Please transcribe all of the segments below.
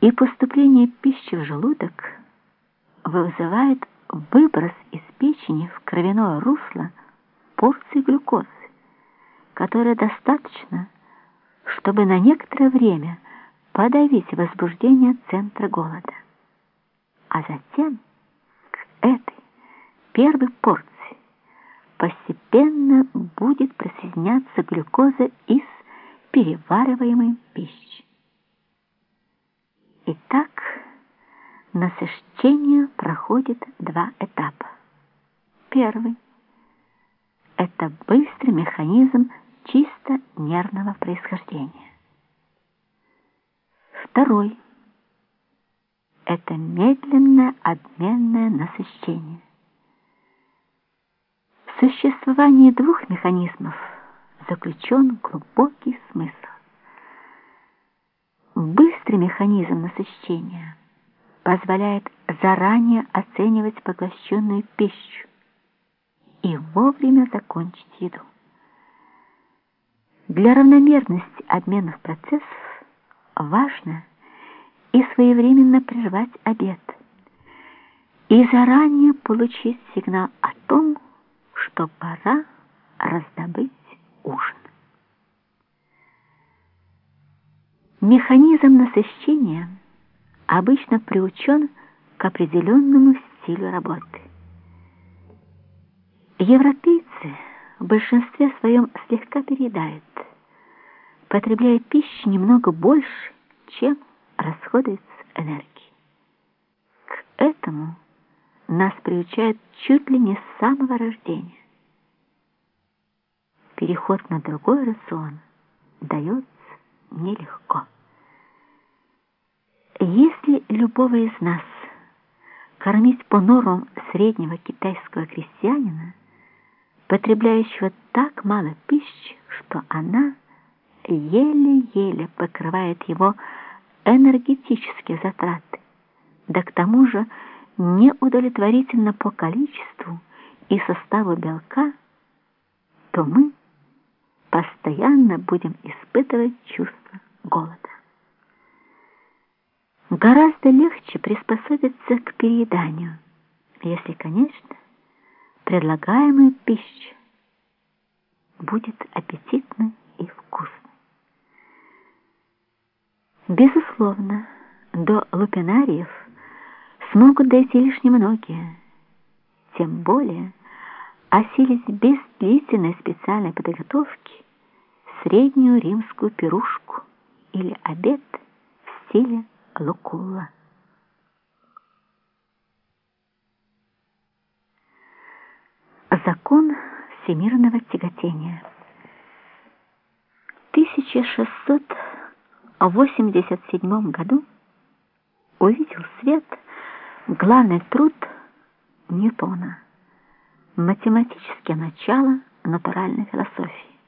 и поступление пищи в желудок вызывает выброс из печени в кровяное русло порции глюкозы, которая достаточно, чтобы на некоторое время подавить возбуждение центра голода. А затем к этой первой порции постепенно будет присоединяться глюкоза из перевариваемой пищи. Итак, насыщение проходит два этапа. Первый – это быстрый механизм чисто нервного происхождения. Второй – это медленное обменное насыщение. В существовании двух механизмов заключен глубокий смысл. Быстрый механизм насыщения позволяет заранее оценивать поглощенную пищу и вовремя закончить еду. Для равномерности обменных процессов важно и своевременно прервать обед, и заранее получить сигнал о том, что пора раздобыть ужин. Механизм насыщения обычно приучен к определенному стилю работы. Европейцы в большинстве своем слегка переедают, потребляя пищу немного больше, чем расходуется энергии. К этому нас приучают чуть ли не с самого рождения. Переход на другой рацион дается нелегко. Если любого из нас кормить по нормам среднего китайского крестьянина, потребляющего так мало пищи, что она еле-еле покрывает его энергетические затраты, да к тому же неудовлетворительно по количеству и составу белка, то мы постоянно будем испытывать чувство голода. Гораздо легче приспособиться к перееданию, если, конечно, предлагаемая пища будет аппетитной и вкусной. Безусловно, до лупинариев смогут дойти лишь немногие, тем более осилить без длительной специальной подготовки среднюю римскую пирушку или обед в стиле лукула. Закон всемирного тяготения. В 1687 году увидел свет главный труд Ньютона «Математические начала натуральной философии».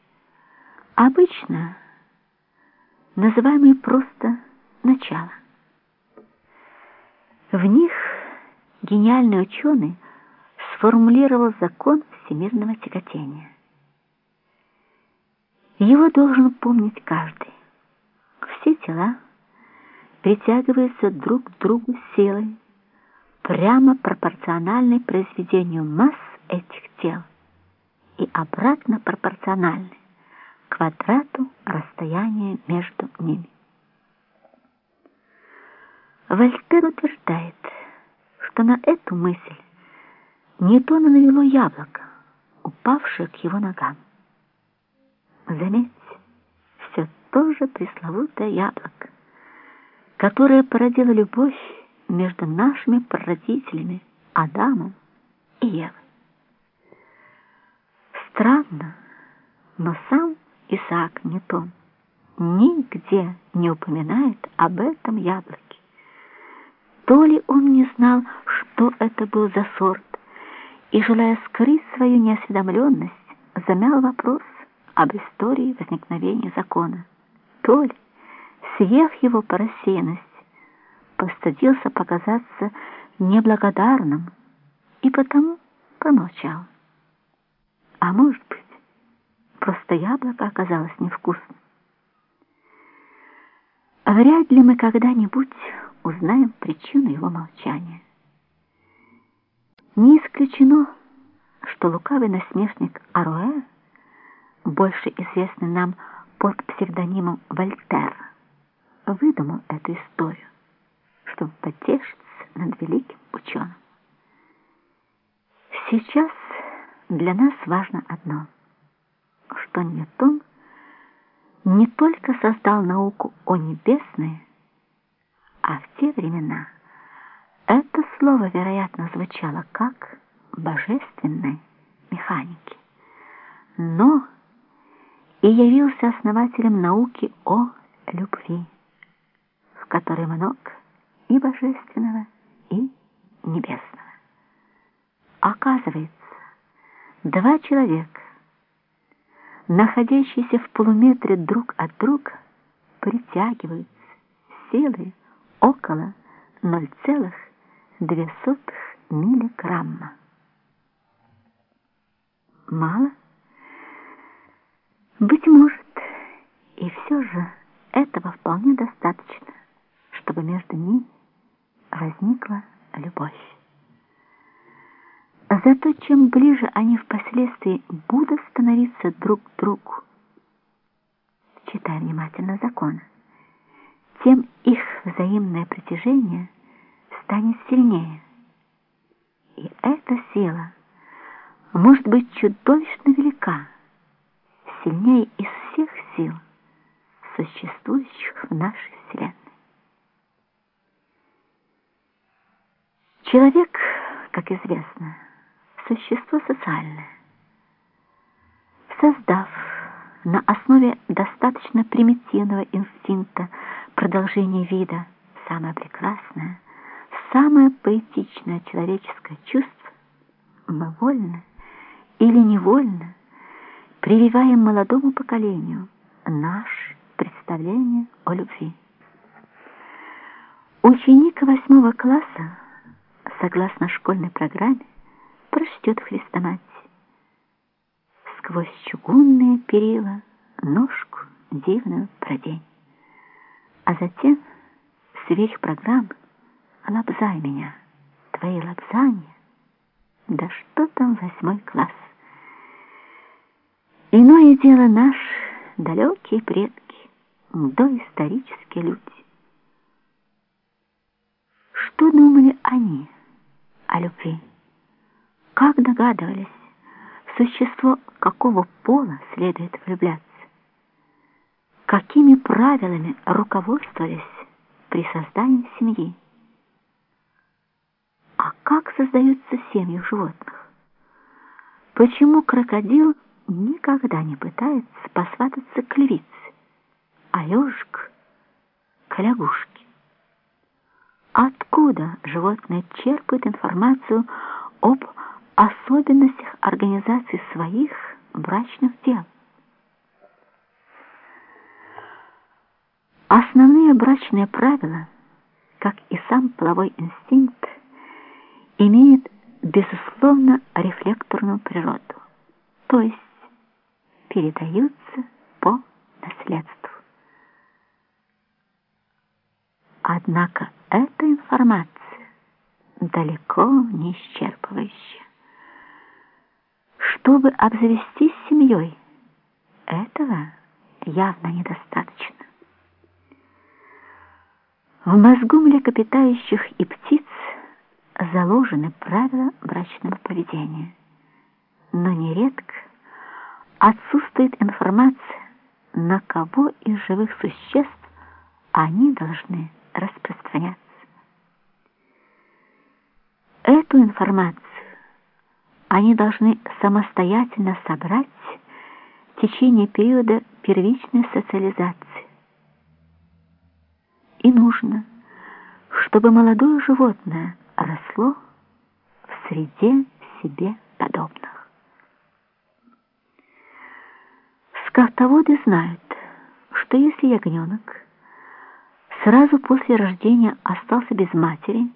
Обычно называемые просто «начало». В них гениальный ученый сформулировал закон всемирного тяготения. Его должен помнить каждый. Все тела притягиваются друг к другу силой, прямо пропорциональной произведению масс этих тел и обратно пропорциональной квадрату расстояния между ними. Вольтер утверждает, что на эту мысль Ньютона навело яблоко, упавшее к его ногам. Заметьте, все то же пресловутое яблоко, которое породило любовь между нашими прародителями Адамом и Евой. Странно, но сам Исаак Ньютон нигде не упоминает об этом яблоке. То ли он не знал, что это был за сорт, и, желая скрыть свою неосведомленность, замял вопрос об истории возникновения закона, то ли, съев его по рассеянности, постыдился показаться неблагодарным и потому промолчал. А может быть, просто яблоко оказалось невкусным. Вряд ли мы когда-нибудь узнаем причину его молчания. Не исключено, что лукавый насмешник Аруэ, больше известный нам под псевдонимом Вольтер, выдумал эту историю, чтобы потешиться над великим ученым. Сейчас для нас важно одно, что Ньютон не только создал науку о небесной, а в те времена это слово, вероятно, звучало как божественной механики, но и явился основателем науки о любви, в которой много и божественного, и небесного. Оказывается, два человека, находящиеся в полуметре друг от друга, притягиваются силой около 0,2 миллиграмма. Мало? Быть может, и все же этого вполне достаточно, чтобы между ними возникла любовь. Зато чем ближе они впоследствии будут становиться друг к другу, читая внимательно закон, тем их взаимное притяжение станет сильнее. И эта сила может быть чудовищно велика, сильнее из всех сил, существующих в нашей Вселенной. Человек, как известно, существо социальное. Создав на основе достаточно примитивного инстинкта продолжения вида самое прекрасное, самое поэтичное человеческое чувство, мы вольно или невольно прививаем молодому поколению наше представление о любви. Ученик восьмого класса, согласно школьной программе, прочтет в хрестоматии. Сквозь чугунные перила ножку дивную продень. А затем сверх программы лобзай меня, твои лобзания, да что там восьмой класс. Иное дело наш, далекие предки, доисторические люди. Что думали они догадывались, существо какого пола следует влюбляться? Какими правилами руководствовались при создании семьи? А как создаются семьи животных? Почему крокодил никогда не пытается посвататься к львице, а ежик к лягушке? Откуда животные черпают информацию об особенностях организации своих брачных дел. Основные брачные правила, как и сам половой инстинкт, имеют, безусловно, рефлекторную природу, то есть передаются по наследству. Однако эта информация далеко не исчерпывающая чтобы обзавестись семьей. Этого явно недостаточно. В мозгу млекопитающих и птиц заложены правила брачного поведения, но нередко отсутствует информация, на кого из живых существ они должны распространяться. Эту информацию они должны самостоятельно собрать в течение периода первичной социализации. И нужно, чтобы молодое животное росло в среде себе подобных. Скотоводы знают, что если ягненок сразу после рождения остался без матери,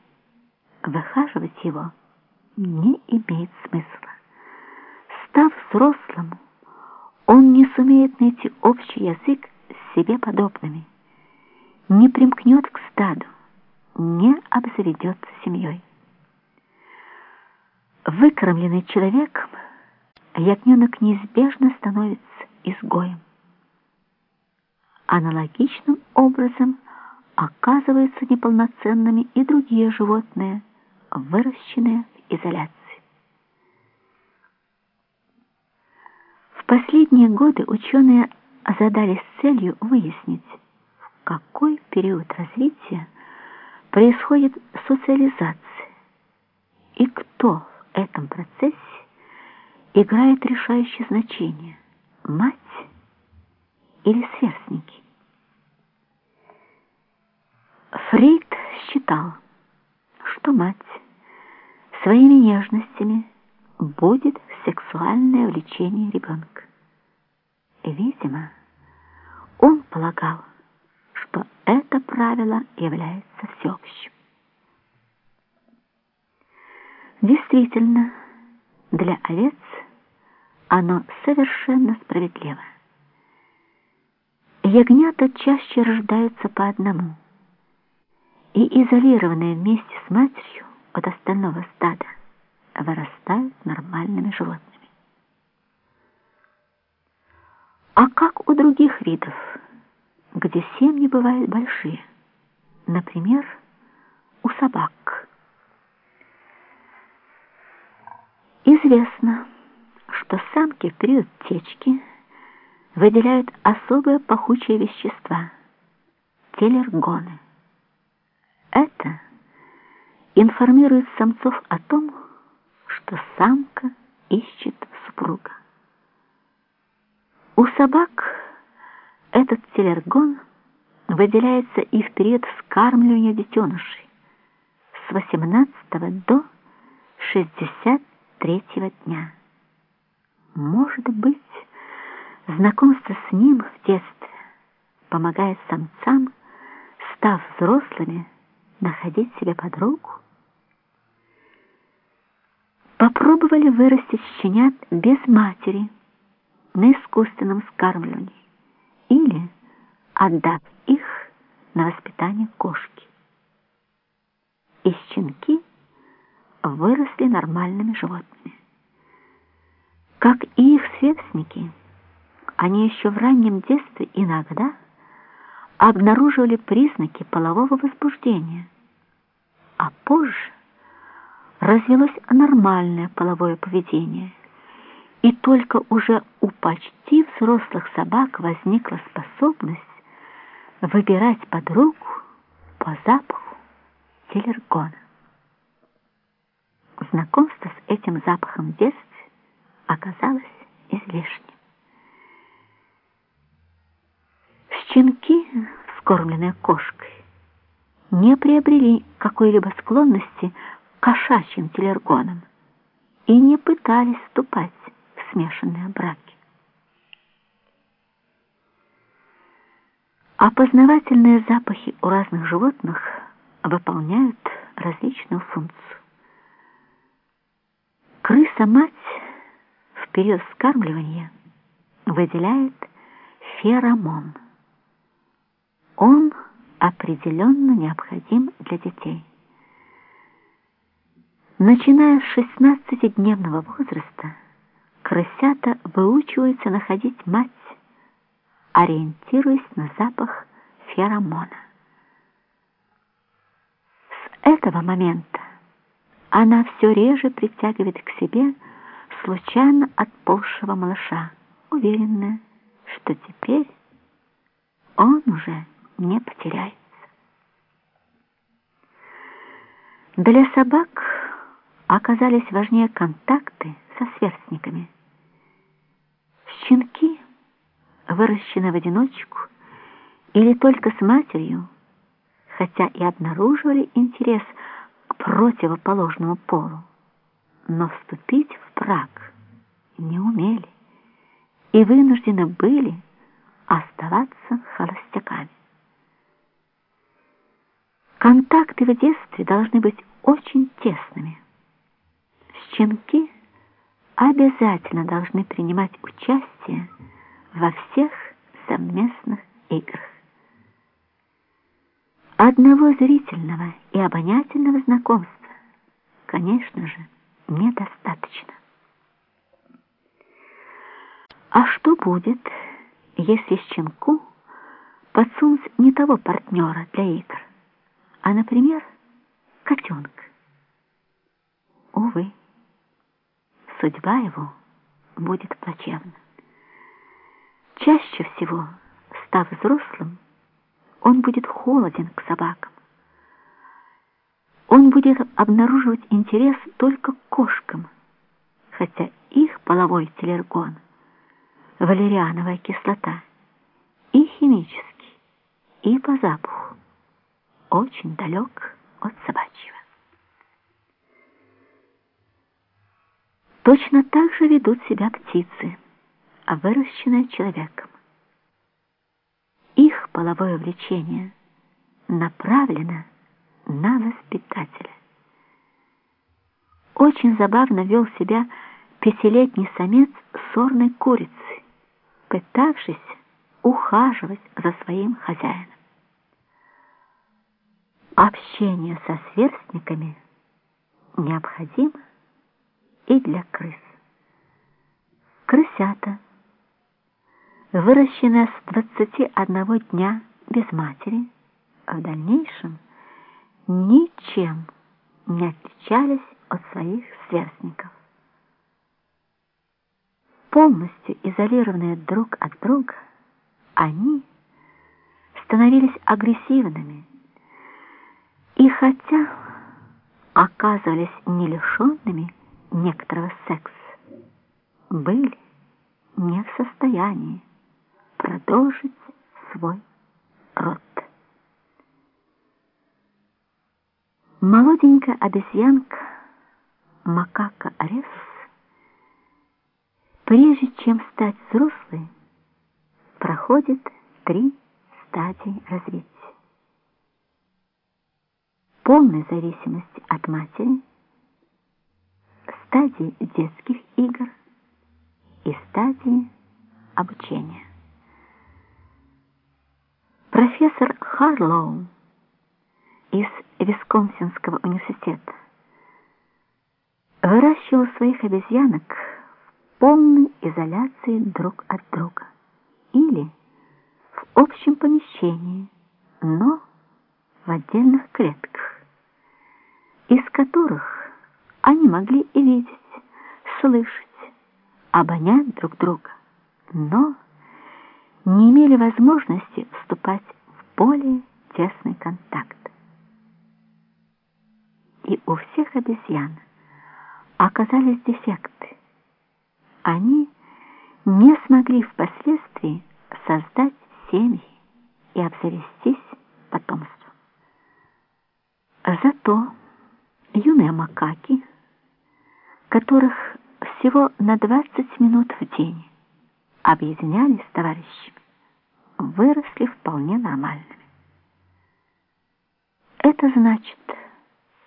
выхаживать его – не имеет смысла. Став взрослым, он не сумеет найти общий язык с себе подобными, не примкнет к стаду, не обзаведется семьей. Выкормленный человеком, ягненок неизбежно становится изгоем. Аналогичным образом оказываются неполноценными и другие животные, выращенные изоляции. В последние годы ученые задались целью выяснить, в какой период развития происходит социализация и кто в этом процессе играет решающее значение – мать или сверстники. Фрейд считал, что мать своими нежностями будет сексуальное влечение ребенка. Видимо, он полагал, что это правило является всеобщим. Действительно, для овец оно совершенно справедливо. Ягнята чаще рождаются по одному и, изолированные вместе с матерью от остального стада, вырастают нормальными животными. А как у других видов, где семьи бывают большие, например, у собак? Известно, что самки в период течки выделяют особые пахучие вещества – телергоны. Это информирует самцов о том, что самка ищет супруга. У собак этот телергон выделяется и в период вскармливания детенышей с 18 до 63 дня. Может быть, знакомство с ним в детстве помогает самцам, став взрослыми, находить себе подругу? Попробовали вырастить щенят без матери на искусственном скармливании или отдав их на воспитание кошки. И щенки выросли нормальными животными. Как и их сверстники, они еще в раннем детстве иногда обнаруживали признаки полового возбуждения, а позже развилось нормальное половое поведение, и только уже у почти взрослых собак возникла способность выбирать подругу по запаху телергона. Знакомство с этим запахом в детстве оказалось излишним. Щенки, вскормленные кошкой, не приобрели какой-либо склонности кошачьим телергонам и не пытались вступать в смешанные браки. Опознавательные запахи у разных животных выполняют различную функцию. Крыса-мать в период скармливания выделяет феромон – он определенно необходим для детей. Начиная с 16-дневного возраста, крысята выучиваются находить мать, ориентируясь на запах феромона. С этого момента она все реже притягивает к себе случайно отползшего малыша, уверенная, что теперь он уже не потеряется. Для собак оказались важнее контакты со сверстниками. Щенки, выращенные в одиночку или только с матерью, хотя и обнаруживали интерес к противоположному полу, но вступить в брак не умели и вынуждены были оставаться холостяками. Контакты в детстве должны быть очень тесными. Щенки обязательно должны принимать участие во всех совместных играх. Одного зрительного и обонятельного знакомства, конечно же, недостаточно. А что будет, если щенку подсунуть не того партнера для игр, а, например, котенка? Увы, судьба его будет плачевна. Чаще всего, став взрослым, он будет холоден к собакам. Он будет обнаруживать интерес только к кошкам, хотя их половой телергон, валериановая кислота, и химический, и по запаху очень далек от собачьего. Точно так же ведут себя птицы, выращенные человеком их половое влечение направлено на воспитателя. Очень забавно вел себя пятилетний самец сорной курицы, пытавшись ухаживать за своим хозяином. Общение со сверстниками необходимо и для крыс. Крысята – выращенная с 21 дня без матери, в дальнейшем ничем не отличались от своих сверстников. Полностью изолированные друг от друга, они становились агрессивными, и хотя оказывались не некоторого секса, были не в состоянии продолжить свой род. Молоденькая обезьянка макака Аресус, прежде чем стать взрослой, проходит три стадии развития. Полной зависимости от матери, стадии детских игр и стадии обучения. Профессор Харлоу из Висконсинского университета выращивал своих обезьянок в полной изоляции друг от друга или в общем помещении, но в отдельных клетках, из которых они могли и видеть, слышать, обонять друг друга, но не имели возможности вступать в более тесный контакт. И у всех обезьян оказались дефекты. Они не смогли впоследствии создать семьи и обзавестись потомством. Зато юные макаки, которых всего на 20 минут в день объединялись с товарищами, выросли вполне нормальными. Это значит,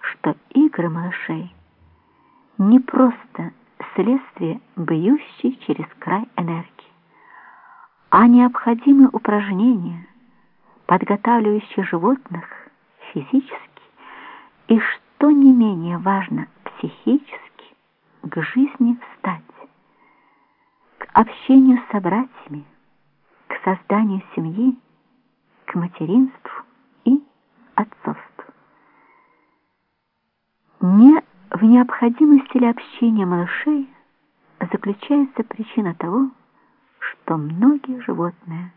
что игры малышей не просто следствие бьющей через край энергии, а необходимые упражнения, подготавливающие животных физически и, что не менее важно, психически, к жизни встать, к общению с собратьями, к созданию семьи, к материнству и отцовству. Не в необходимости ли общения малышей заключается причина того, что многие животные,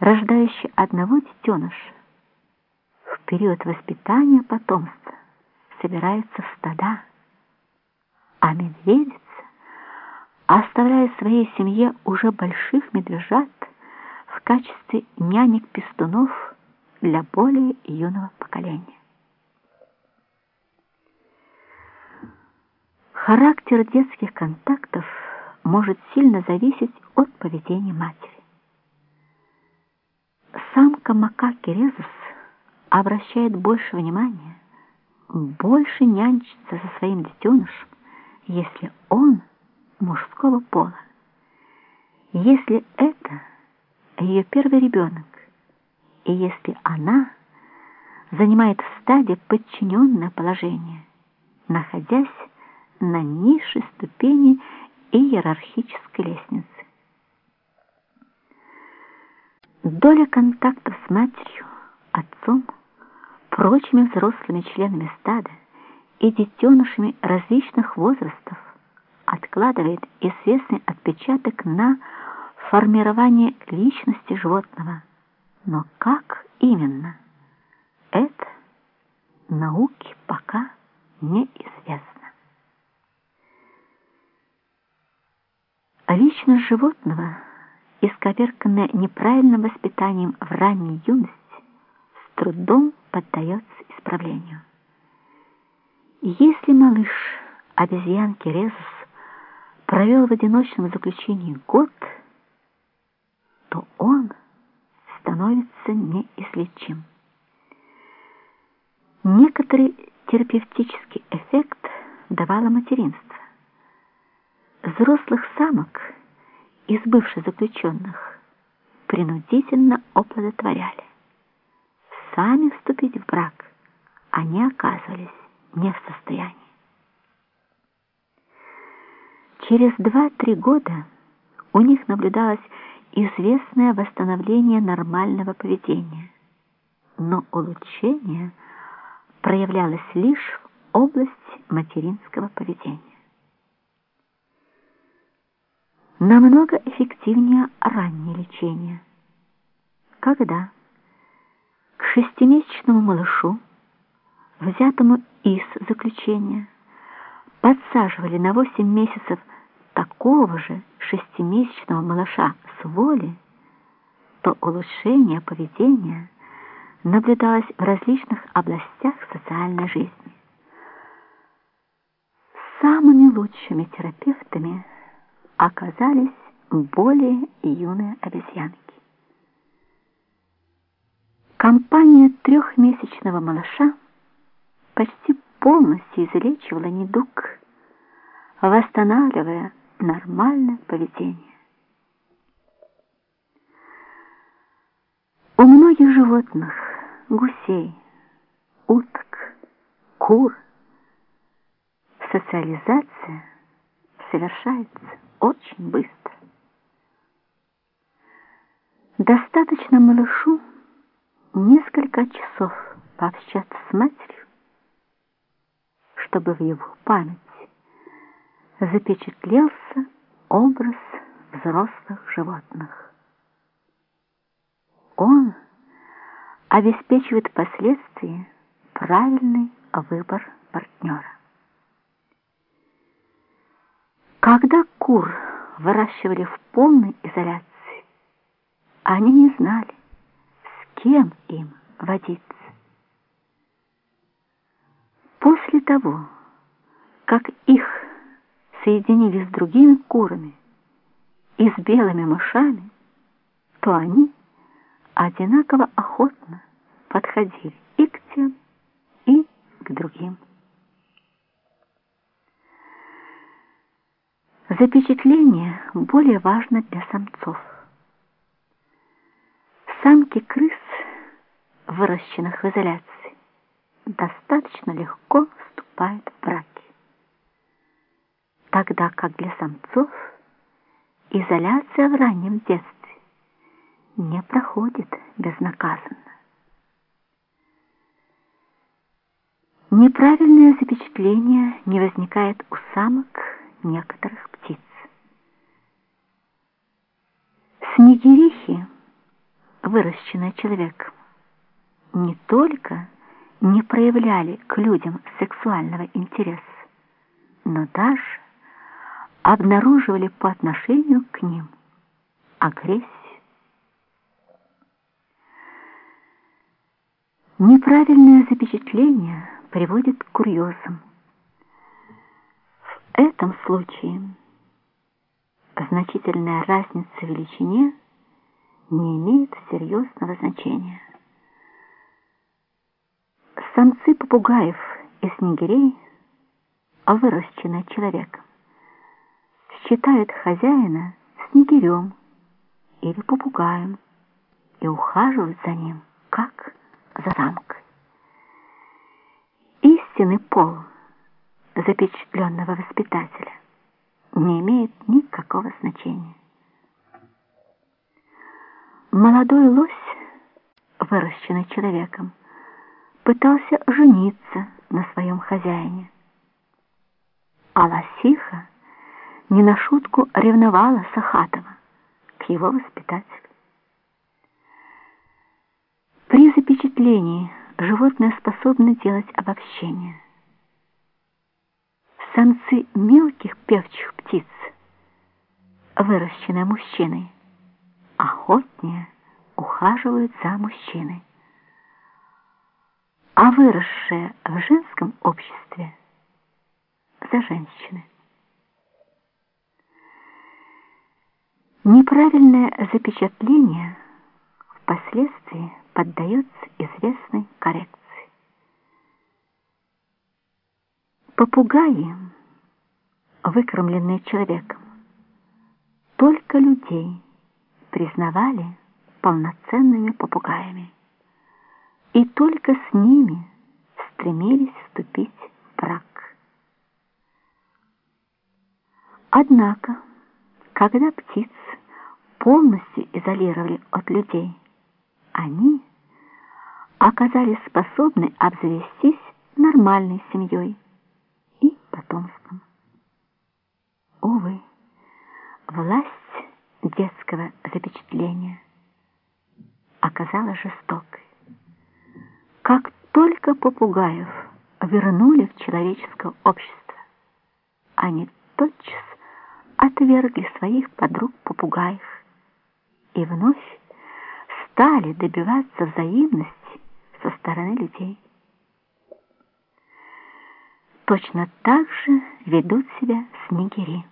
рождающие одного детеныша, в период воспитания потомства собираются в стада, а медведица, оставляя своей семье уже больших медвежат, в качестве нянек-пестунов для более юного поколения. Характер детских контактов может сильно зависеть от поведения матери. Самка макаки резус обращает больше внимания, больше нянчится за своим детенышем, если он мужского пола. Если это ее первый ребенок, и если она занимает в стаде подчиненное положение, находясь на низшей ступени иерархической лестницы. Доля контактов с матерью, отцом, прочими взрослыми членами стада и детенышами различных возрастов откладывает известный отпечаток на формирование личности животного. Но как именно? Это науке пока неизвестно. Личность животного, исковерканная неправильным воспитанием в ранней юности, с трудом поддается исправлению. Если малыш обезьянки Резус провел в одиночном заключении год, то он становится неизлечим. Некоторый терапевтический эффект давало материнство. Взрослых самок из бывших заключенных принудительно оплодотворяли. Сами вступить в брак они оказывались не в состоянии. Через 2-3 года у них наблюдалось известное восстановление нормального поведения, но улучшение проявлялось лишь в области материнского поведения. Намного эффективнее раннее лечение, когда к шестимесячному малышу, взятому из заключения, подсаживали на 8 месяцев такого же шестимесячного малыша с воли, то улучшение поведения наблюдалось в различных областях социальной жизни. Самыми лучшими терапевтами оказались более юные обезьянки. Компания трехмесячного малыша почти полностью излечивала недуг, восстанавливая нормальное поведение. У многих животных, гусей, уток, кур, социализация совершается очень быстро. Достаточно малышу несколько часов пообщаться с матерью, чтобы в его память запечатлелся образ взрослых животных. Он обеспечивает впоследствии правильный выбор партнера. Когда кур выращивали в полной изоляции, они не знали, с кем им водиться. После того, как их соединили с другими курами и с белыми мышами, то они одинаково охотно подходили и к тем, и к другим. Запечатление более важно для самцов. Самки крыс, выращенных в изоляции, достаточно легко вступают в браки тогда как для самцов изоляция в раннем детстве не проходит безнаказанно. Неправильное запечатление не возникает у самок некоторых птиц. Снегирихи, выращенные человеком, не только не проявляли к людям сексуального интереса, но даже обнаруживали по отношению к ним агрессию. Неправильное запечатление приводит к курьезам. В этом случае значительная разница в величине не имеет серьезного значения. Самцы попугаев и снегирей, выращенные человеком, считают хозяина снегирем или попугаем и ухаживают за ним, как за замкой. истинный пол запечатленного воспитателя не имеет никакого значения. Молодой лось, выращенный человеком, пытался жениться на своем хозяине. А лосиха не на шутку ревновала Сахатова к его воспитателю. При запечатлении животное способно делать обобщение. Самцы мелких певчих птиц, выращенные мужчиной, охотнее ухаживают за мужчиной а выросшая в женском обществе за женщины. Неправильное запечатление впоследствии поддается известной коррекции. Попугаи, выкормленные человеком, только людей признавали полноценными попугаями и только с ними стремились вступить в брак. Однако, когда птиц полностью изолировали от людей, они оказались способны обзавестись нормальной семьей и потомством. Увы, власть детского запечатления оказалась жестокой. Как только попугаев вернули в человеческое общество, они тотчас отвергли своих подруг-попугаев и вновь стали добиваться взаимности со стороны людей. Точно так же ведут себя снегири.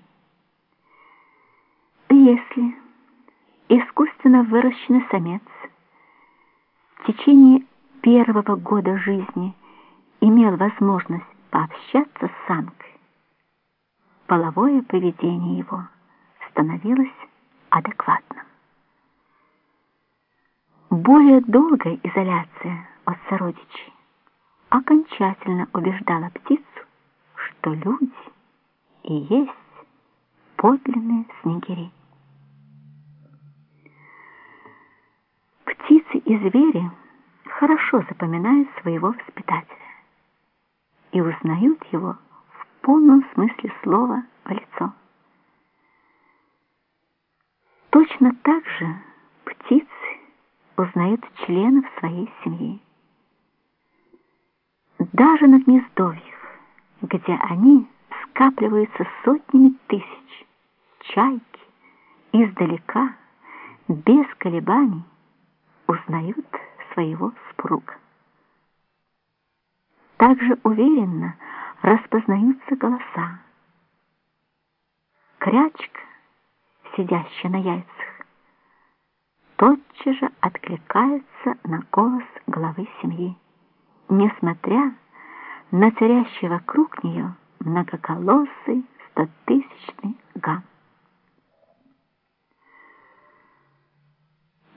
Если искусственно выращенный самец в течение первого года жизни имел возможность пообщаться с самкой, половое поведение его становилось адекватным. Более долгая изоляция от сородичей окончательно убеждала птицу, что люди и есть подлинные снегири. Птицы и звери – хорошо запоминают своего воспитателя и узнают его в полном смысле слова в лицо. Точно так же птицы узнают членов своей семьи. Даже на гнездовьях, где они скапливаются сотнями тысяч, чайки издалека, без колебаний, узнают своего супруга. Также уверенно распознаются голоса. Крячка, сидящая на яйцах, тотчас же откликается на голос главы семьи, несмотря на царящий вокруг нее многоголосый стотысячный гам.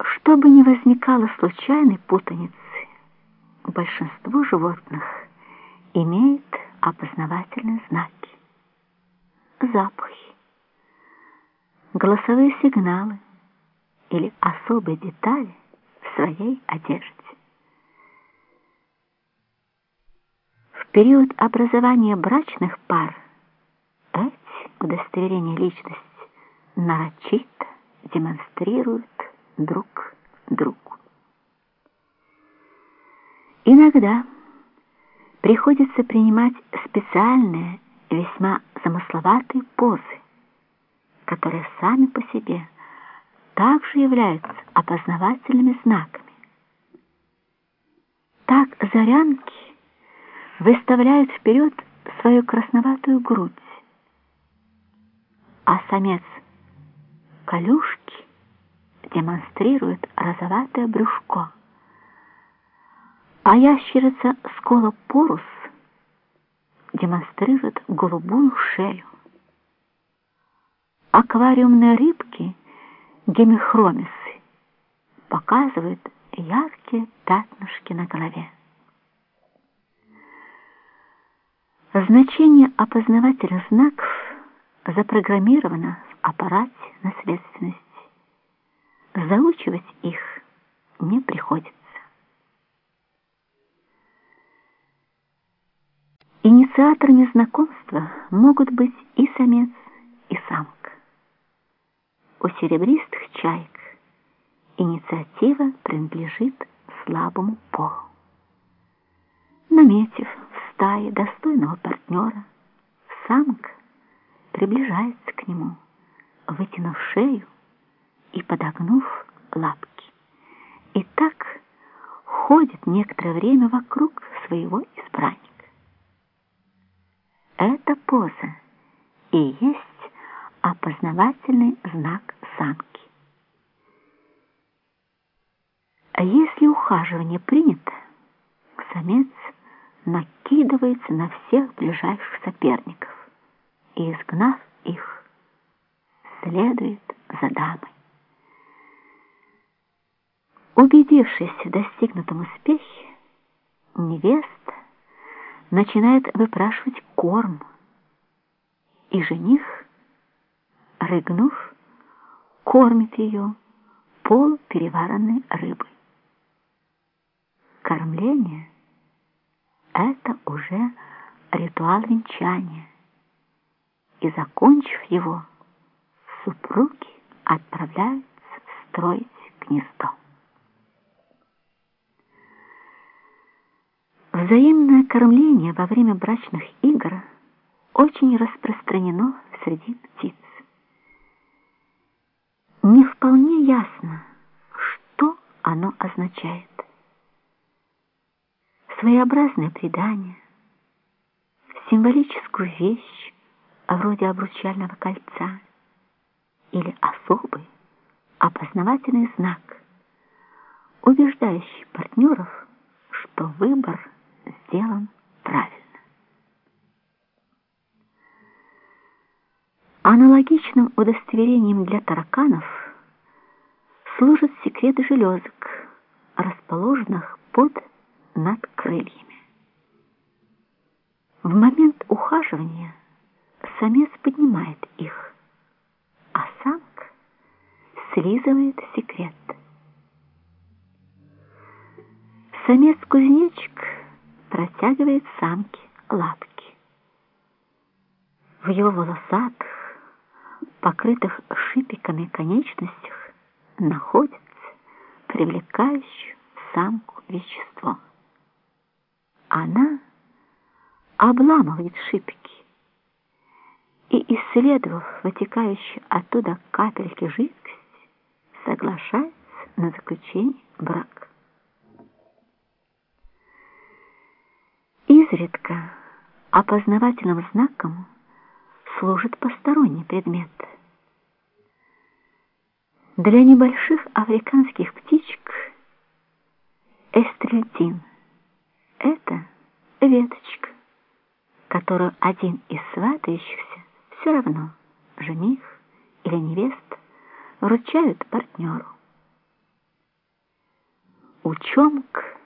Чтобы не возникало случайной путаницы, большинство животных имеет опознавательные знаки, запахи, голосовые сигналы или особые детали в своей одежде. В период образования брачных пар эти удостоверения личности нарочито демонстрируют друг другу. Иногда приходится принимать специальные, весьма замысловатые позы, которые сами по себе также являются опознавательными знаками. Так зарянки выставляют вперед свою красноватую грудь, а самец колюшки демонстрирует розоватое брюшко, а ящерица сколопорус демонстрирует голубую шею. Аквариумные рыбки гемихромисы показывают яркие пятнышки на голове. Значение опознавательных знаков запрограммировано в аппарате наследственности. Заучивать их не приходится. Инициаторами знакомства могут быть и самец, и самка. У серебристых чаек инициатива принадлежит слабому полу. Наметив в стае достойного партнера, самка приближается к нему, вытянув шею и подогнув лапки. И так ходит некоторое время вокруг своего избранника. Эта поза и есть опознавательный знак самки. Если ухаживание принято, самец накидывается на всех ближайших соперников и, изгнав их, следует за дамой. Убедившись в достигнутом успехе, невеста начинает выпрашивать корм, и жених, рыгнув, кормит ее полупереваренной рыбой. Кормление — это уже ритуал венчания, и, закончив его, супруги отправляются строить гнездо. Взаимное кормление во время брачных игр очень распространено среди птиц. Не вполне ясно, что оно означает своеобразное предание, символическую вещь, вроде обручального кольца, или особый опознавательный знак, убеждающий партнеров, что выбор сделан правильно. Аналогичным удостоверением для тараканов служит секрет железок, расположенных под над крыльями. В момент ухаживания самец поднимает их, а самка слизывает секрет. Самец-кузнечик протягивает самке лапки. В его волосатых, покрытых шипиками конечностях находится привлекающее самку вещество она обламывает шипики и, исследовав вытекающие оттуда капельки жидкости, соглашается на заключение брака. Изредка опознавательным знаком служит посторонний предмет. Для небольших африканских птичек эстрельтин – это веточка, которую один из сватающихся все равно, жених или невеста, вручают партнеру. Учемк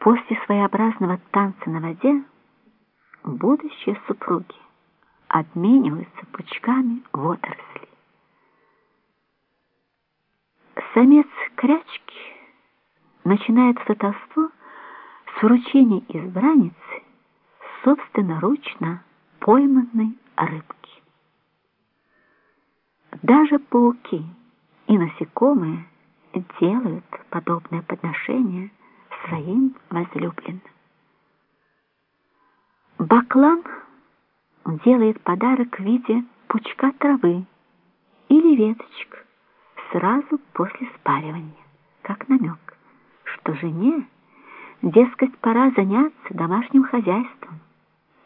после своеобразного танца на воде будущие супруги обмениваются пучками водорослей. Самец крячки начинает сватовство с вручения избранницы собственноручно пойманной рыбки. Даже пауки и насекомые делают подобное подношение своим возлюбленным. Баклан делает подарок в виде пучка травы или веточек сразу после спаривания, как намек, что жене Дескать, пора заняться домашним хозяйством,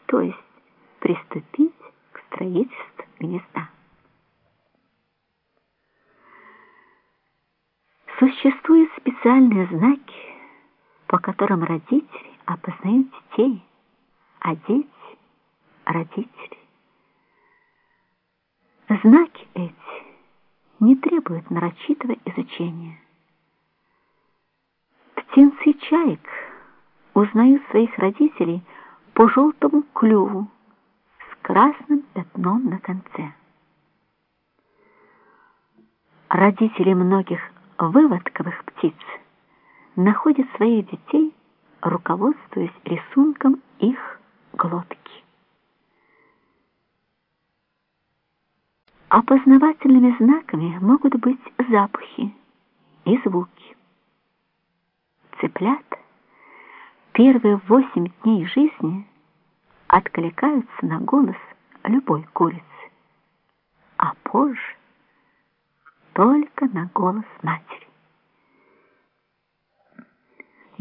то есть приступить к строительству гнезда. Существуют специальные знаки, по которым родители опознают детей, а дети — родителей. Знаки эти не требуют нарочитого изучения. Птенцы чаек узнают своих родителей по желтому клюву с красным пятном на конце. Родители многих выводковых птиц находят своих детей, руководствуясь рисунком их глотки. Опознавательными знаками могут быть запахи и звуки. Цыплят первые восемь дней жизни откликаются на голос любой курицы, а позже только на голос матери.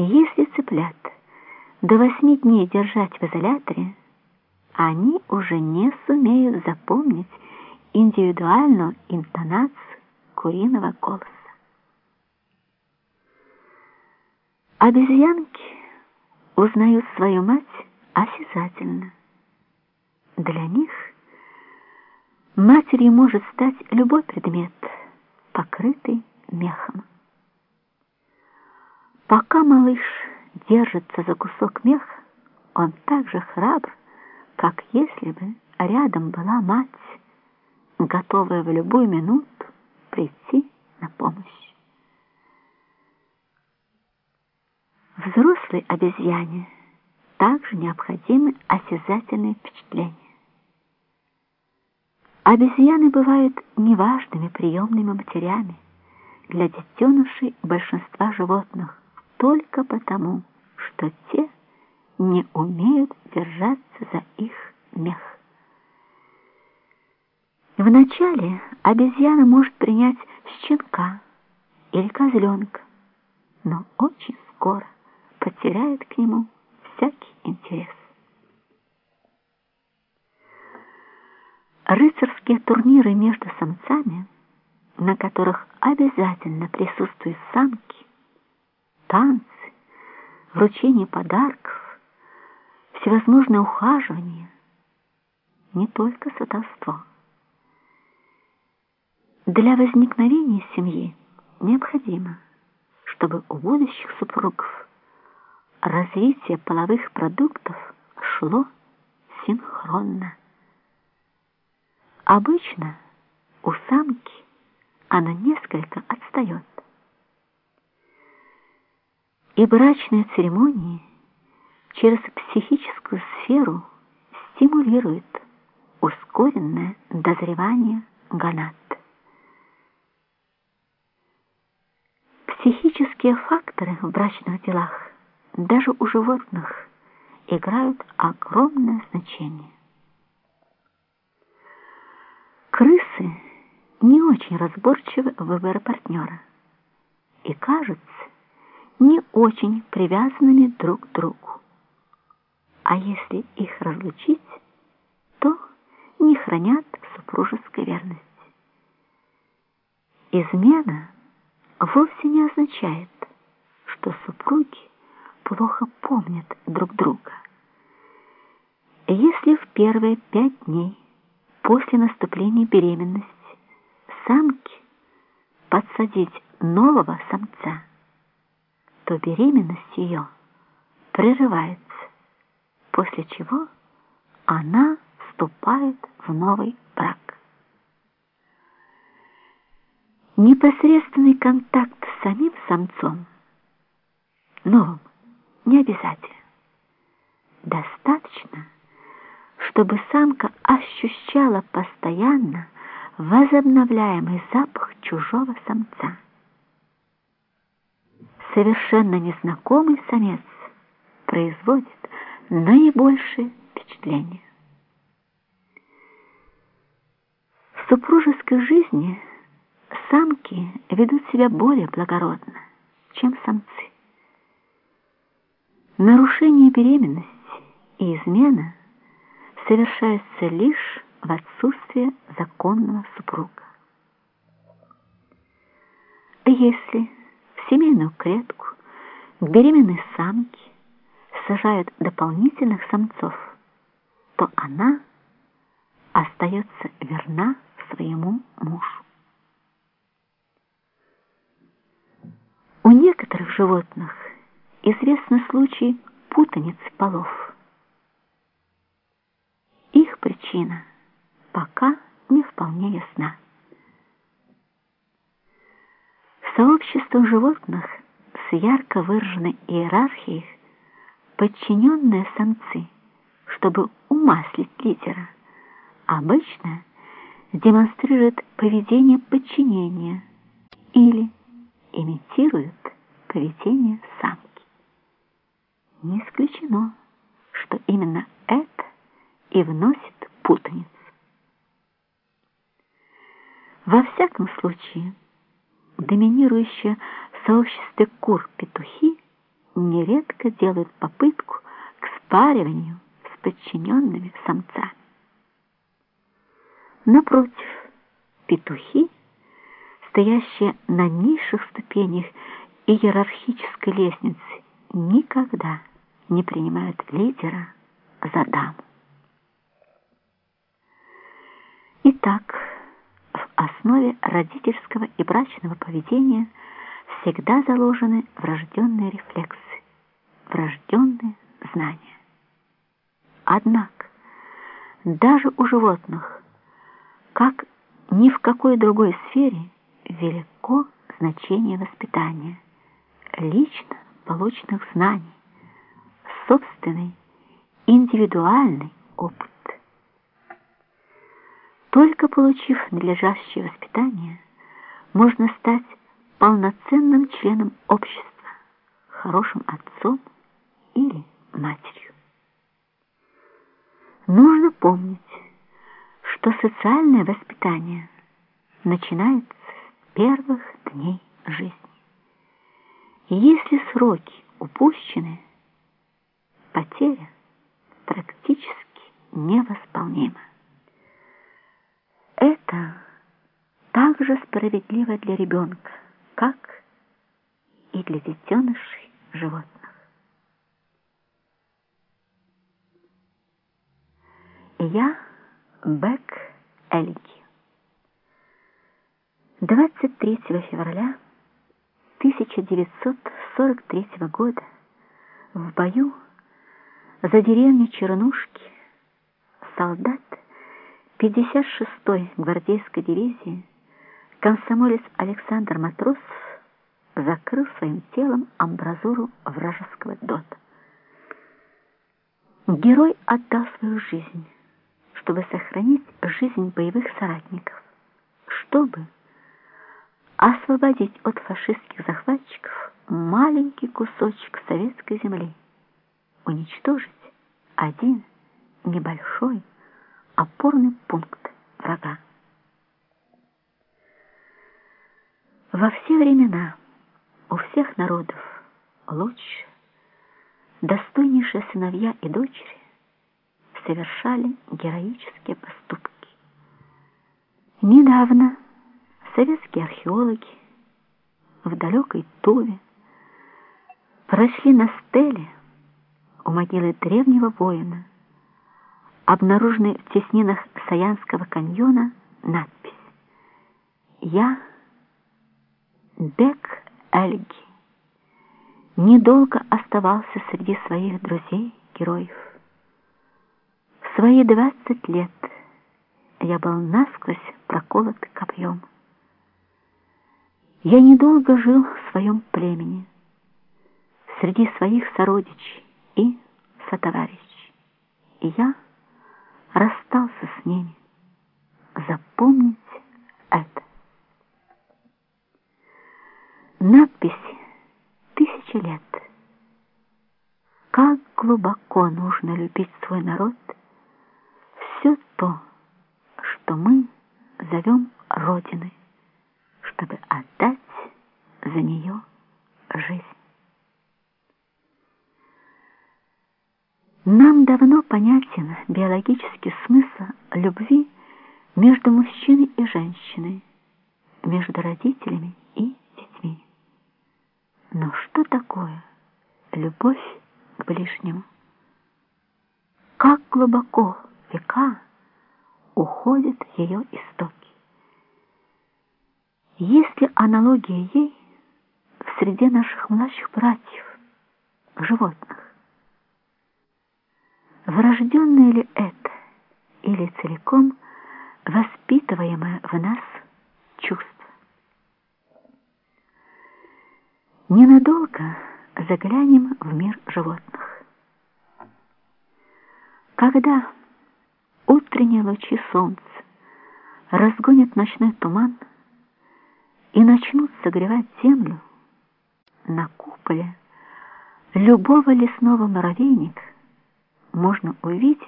Если цыплят до восьми дней держать в изоляторе, они уже не сумеют запомнить индивидуальную интонацию куриного голоса. Обезьянки узнают свою мать осязательно. Для них матерью может стать любой предмет, покрытый мехом. Пока малыш держится за кусок меха, он так же храбр, как если бы рядом была мать, готовая в любую минуту прийти на помощь. Взрослой обезьяне также необходимы осязательные впечатления. Обезьяны бывают неважными приемными матерями для детенышей большинства животных только потому, что те не умеют держаться за их мех. Вначале обезьяна может принять щенка или козленка, но очень скоро потеряет к нему всякий интерес. Рыцарские турниры между самцами, на которых обязательно присутствуют самки, танцы, вручение подарков, всевозможные ухаживания, не только сватовство. Для возникновения семьи необходимо, чтобы у будущих супругов развитие половых продуктов шло синхронно. Обычно у самки она несколько отстает. И брачные церемонии через психическую сферу стимулируют ускоренное дозревание гонад. Психические факторы в брачных делах даже у животных играют огромное значение. Крысы не очень разборчивы в выборе партнера и кажутся не очень привязанными друг к другу. А если их разлучить, то не хранят супружеской верности. Измена вовсе не означает, что супруги плохо помнят друг друга. Если в первые пять дней после наступления беременности самки подсадить нового самца, то беременность ее прерывается, после чего она вступает в новый брак. Непосредственный контакт с самим самцом, новым, не обязательно. Достаточно, чтобы самка ощущала постоянно возобновляемый запах чужого самца. Совершенно незнакомый самец производит наибольшее впечатление. В супружеской жизни самки ведут себя более благородно, чем самцы. Нарушение беременности и измена совершаются лишь в отсутствие законного супруга. Если семейную клетку к беременной самке сажают дополнительных самцов, то она остается верна своему мужу. У некоторых животных известны случаи путаницы полов. причина пока не вполне ясна. Сообщество животных с ярко выраженной иерархией подчиненные самцы, чтобы умаслить лидера, обычно демонстрируют поведение подчинения или имитируют поведение самки. Не исключено, что именно это и вносит путаницу. Во всяком случае, доминирующие в сообществе кур петухи нередко делают попытку к спариванию с подчиненными самцами. Напротив, петухи, стоящие на низших ступенях иерархической лестницы, никогда не принимают лидера за даму. Итак, основе родительского и брачного поведения всегда заложены врожденные рефлексы, врожденные знания. Однако, даже у животных, как ни в какой другой сфере, велико значение воспитания, лично полученных знаний, собственный индивидуальный опыт. Только получив надлежащее воспитание, можно стать полноценным членом общества, хорошим отцом или матерью. Нужно помнить, что социальное воспитание начинается с первых дней жизни. И если сроки упущены, потеря практически невосполнима. Это также справедливо для ребенка, как и для детенышей животных. Я Бек Эльги. 23 февраля 1943 года в бою за деревню Чернушки солдат 56-й гвардейской дивизии комсомолец Александр Матросов закрыл своим телом амбразуру вражеского дота. Герой отдал свою жизнь, чтобы сохранить жизнь боевых соратников, чтобы освободить от фашистских захватчиков маленький кусочек советской земли, уничтожить один небольшой опорный пункт врага. Во все времена у всех народов лучше, достойнейшие сыновья и дочери совершали героические поступки. Недавно советские археологи в далекой Туве прошли на стеле у могилы древнего воина, обнаруженной в теснинах Саянского каньона надпись «Я Бек Эльги недолго оставался среди своих друзей-героев. В свои двадцать лет я был насквозь проколот копьем. Я недолго жил в своем племени, среди своих сородичей и сотоварищей, и я расстался с ними. Запомните это. Надписи тысячи лет. Как глубоко нужно любить свой народ, все то, что мы зовем Родиной чтобы отдать за нее жизнь. Нам давно понятен биологический смысл любви между мужчиной и женщиной, между родителями и детьми. Но что такое любовь к ближнему? Как глубоко века уходят ее истоки? Есть ли аналогия ей в среде наших младших братьев, животных? Врожденное ли это или целиком воспитываемое в нас чувство. Ненадолго заглянем в мир животных. Когда утренние лучи солнца разгонят ночной туман и начнут согревать землю, на куполе любого лесного муравейника можно увидеть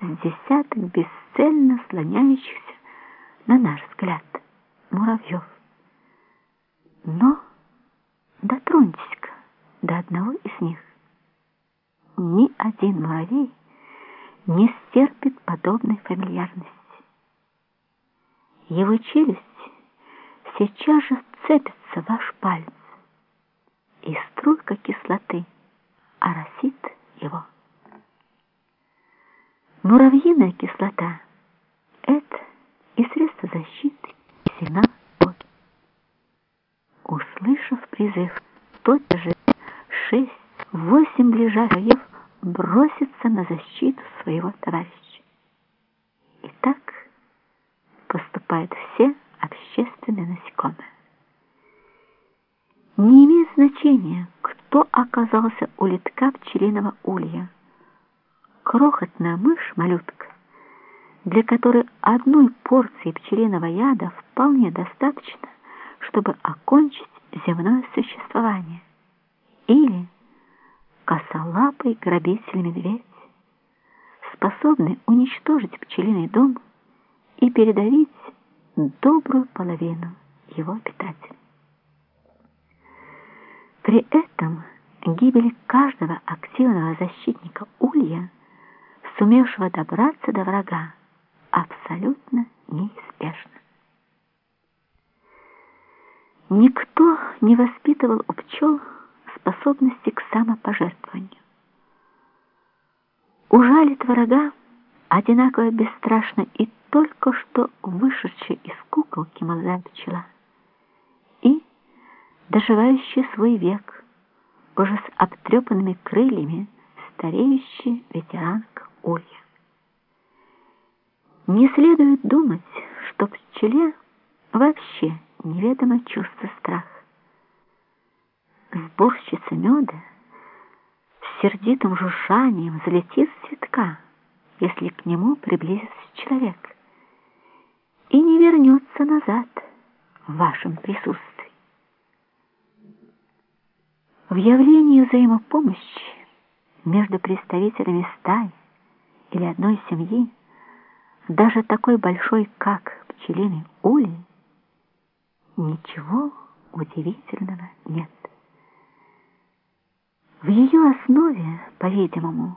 с десяток бесцельно слоняющихся, на наш взгляд, муравьев. Но дотроньтесь-ка до одного из них. Ни один муравей не стерпит подобной фамильярности. Его челюсть сейчас же вцепится в ваш палец, и струйка кислоты оросит его. Муравьиная кислота – это и средство защиты, и сигнал от. Услышав призыв, тот же шесть-восемь ближайших бросится на защиту своего товарища. И так поступают все общественные насекомые. Не имеет значения, кто оказался у литка пчелиного улья. Крохотная мышь-малютка, для которой одной порции пчелиного яда вполне достаточно, чтобы окончить земное существование. Или косолапый грабитель-медведь, способный уничтожить пчелиный дом и передавить добрую половину его обитателей. При этом гибель каждого активного защитника улья, сумевшего добраться до врага, абсолютно неизбежна. Никто не воспитывал у пчел способности к самопожертвованию. Ужалит врага одинаково бесстрашно и только что вышедшая из куколки молодая пчела и доживающая свой век, уже с обтрепанными крыльями стареющая ветеранка Олья. Не следует думать, что пчеле вообще неведомо чувство страха. Сборщица меда с сердитым жужжанием залетит с цветка, если к нему приблизится человек, и не вернется назад в вашем присутствии. В явлении взаимопомощи между представителями стаи или одной семьи, даже такой большой, как пчелиный улей, ничего удивительного нет. В ее основе, по-видимому,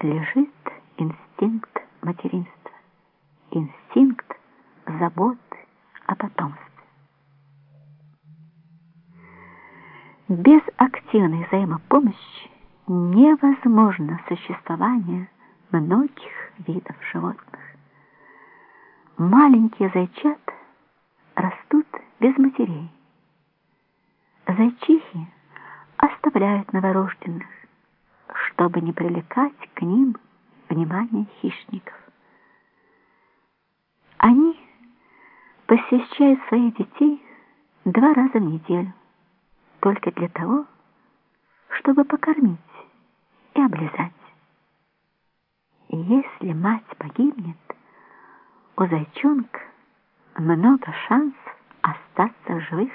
лежит инстинкт материнства, инстинкт заботы о потомстве. Без активной взаимопомощи невозможно существование многих видов животных. Маленькие зайчата растут без матерей. Зайчихи оставляют новорожденных, чтобы не привлекать к ним внимание хищников. Они посещают своих детей два раза в неделю, только для того, чтобы покормить и облизать. И если мать погибнет, у зайчонка много шансов остаться живых,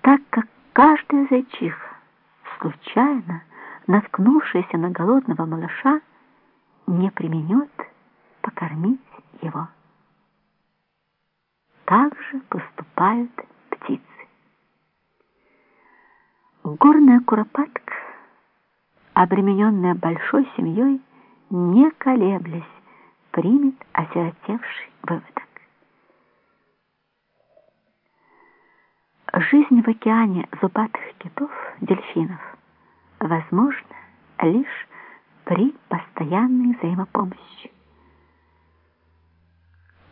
так как каждая зайчиха, случайно наткнувшаяся на голодного малыша, не применет покормить его. Так же поступают птицы. Горная куропатка, обремененная большой семьей, не колеблясь, примет осиротевший выводок. Жизнь в океане зубатых китов, дельфинов, возможна лишь при постоянной взаимопомощи.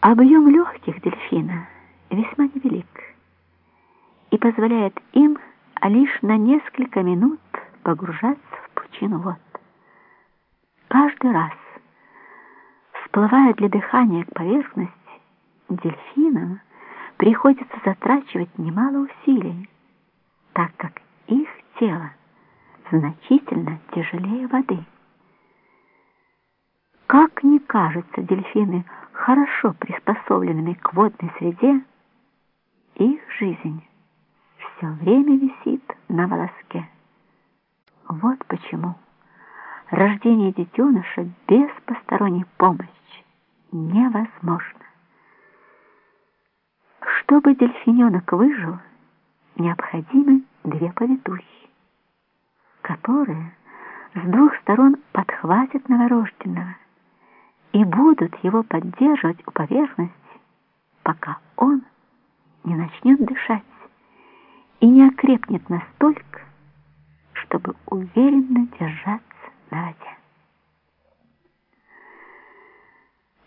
Объем легких дельфина весьма невелик и позволяет им лишь на несколько минут погружаться в пучину вод. Каждый раз, Всплывая для дыхания к поверхности, дельфинам приходится затрачивать немало усилий, так как их тело значительно тяжелее воды. Как ни кажется дельфины хорошо приспособленными к водной среде, их жизнь все время висит на волоске. Вот почему рождение детеныша без посторонней помощи невозможно. Чтобы дельфиненок выжил, необходимы две повитухи, которые с двух сторон подхватят новорожденного и будут его поддерживать у поверхности, пока он не начнет дышать и не окрепнет настолько, чтобы уверенно держаться на воде.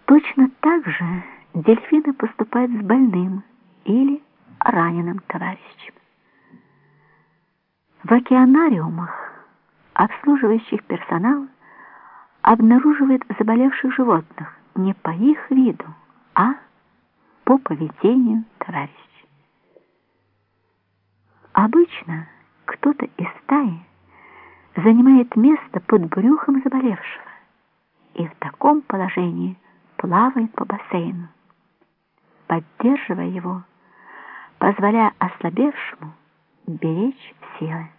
Точно так же дельфины поступают с больным или раненым товарищем. В океанариумах, обслуживающих персонал, обнаруживает заболевших животных не по их виду, а по поведению товарищей. Обычно кто-то из стаи занимает место под брюхом заболевшего и в таком положении плавает по бассейну, поддерживая его, позволяя ослабевшему беречь силы.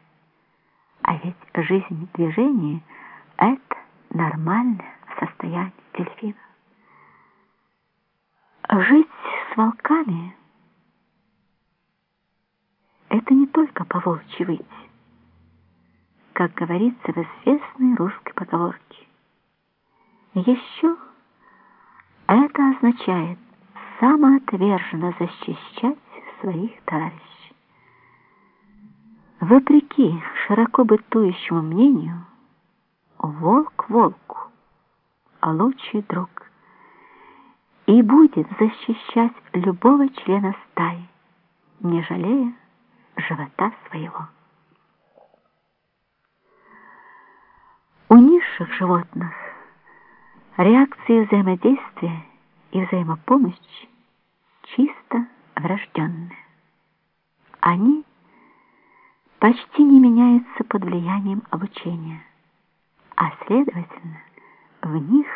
А ведь жизнь в движении — это нормальное состояние дельфина. Жить с волками — это не только по волчьи выйти, как говорится в известной русской поговорке. Еще это означает самоотверженно защищать своих товарищей. Вопреки широко бытующему мнению, волк волку, а лучший друг, и будет защищать любого члена стаи, не жалея живота своего. У низших животных реакции взаимодействия и взаимопомощи чисто врожденные. Они почти не меняются под влиянием обучения а следовательно, в них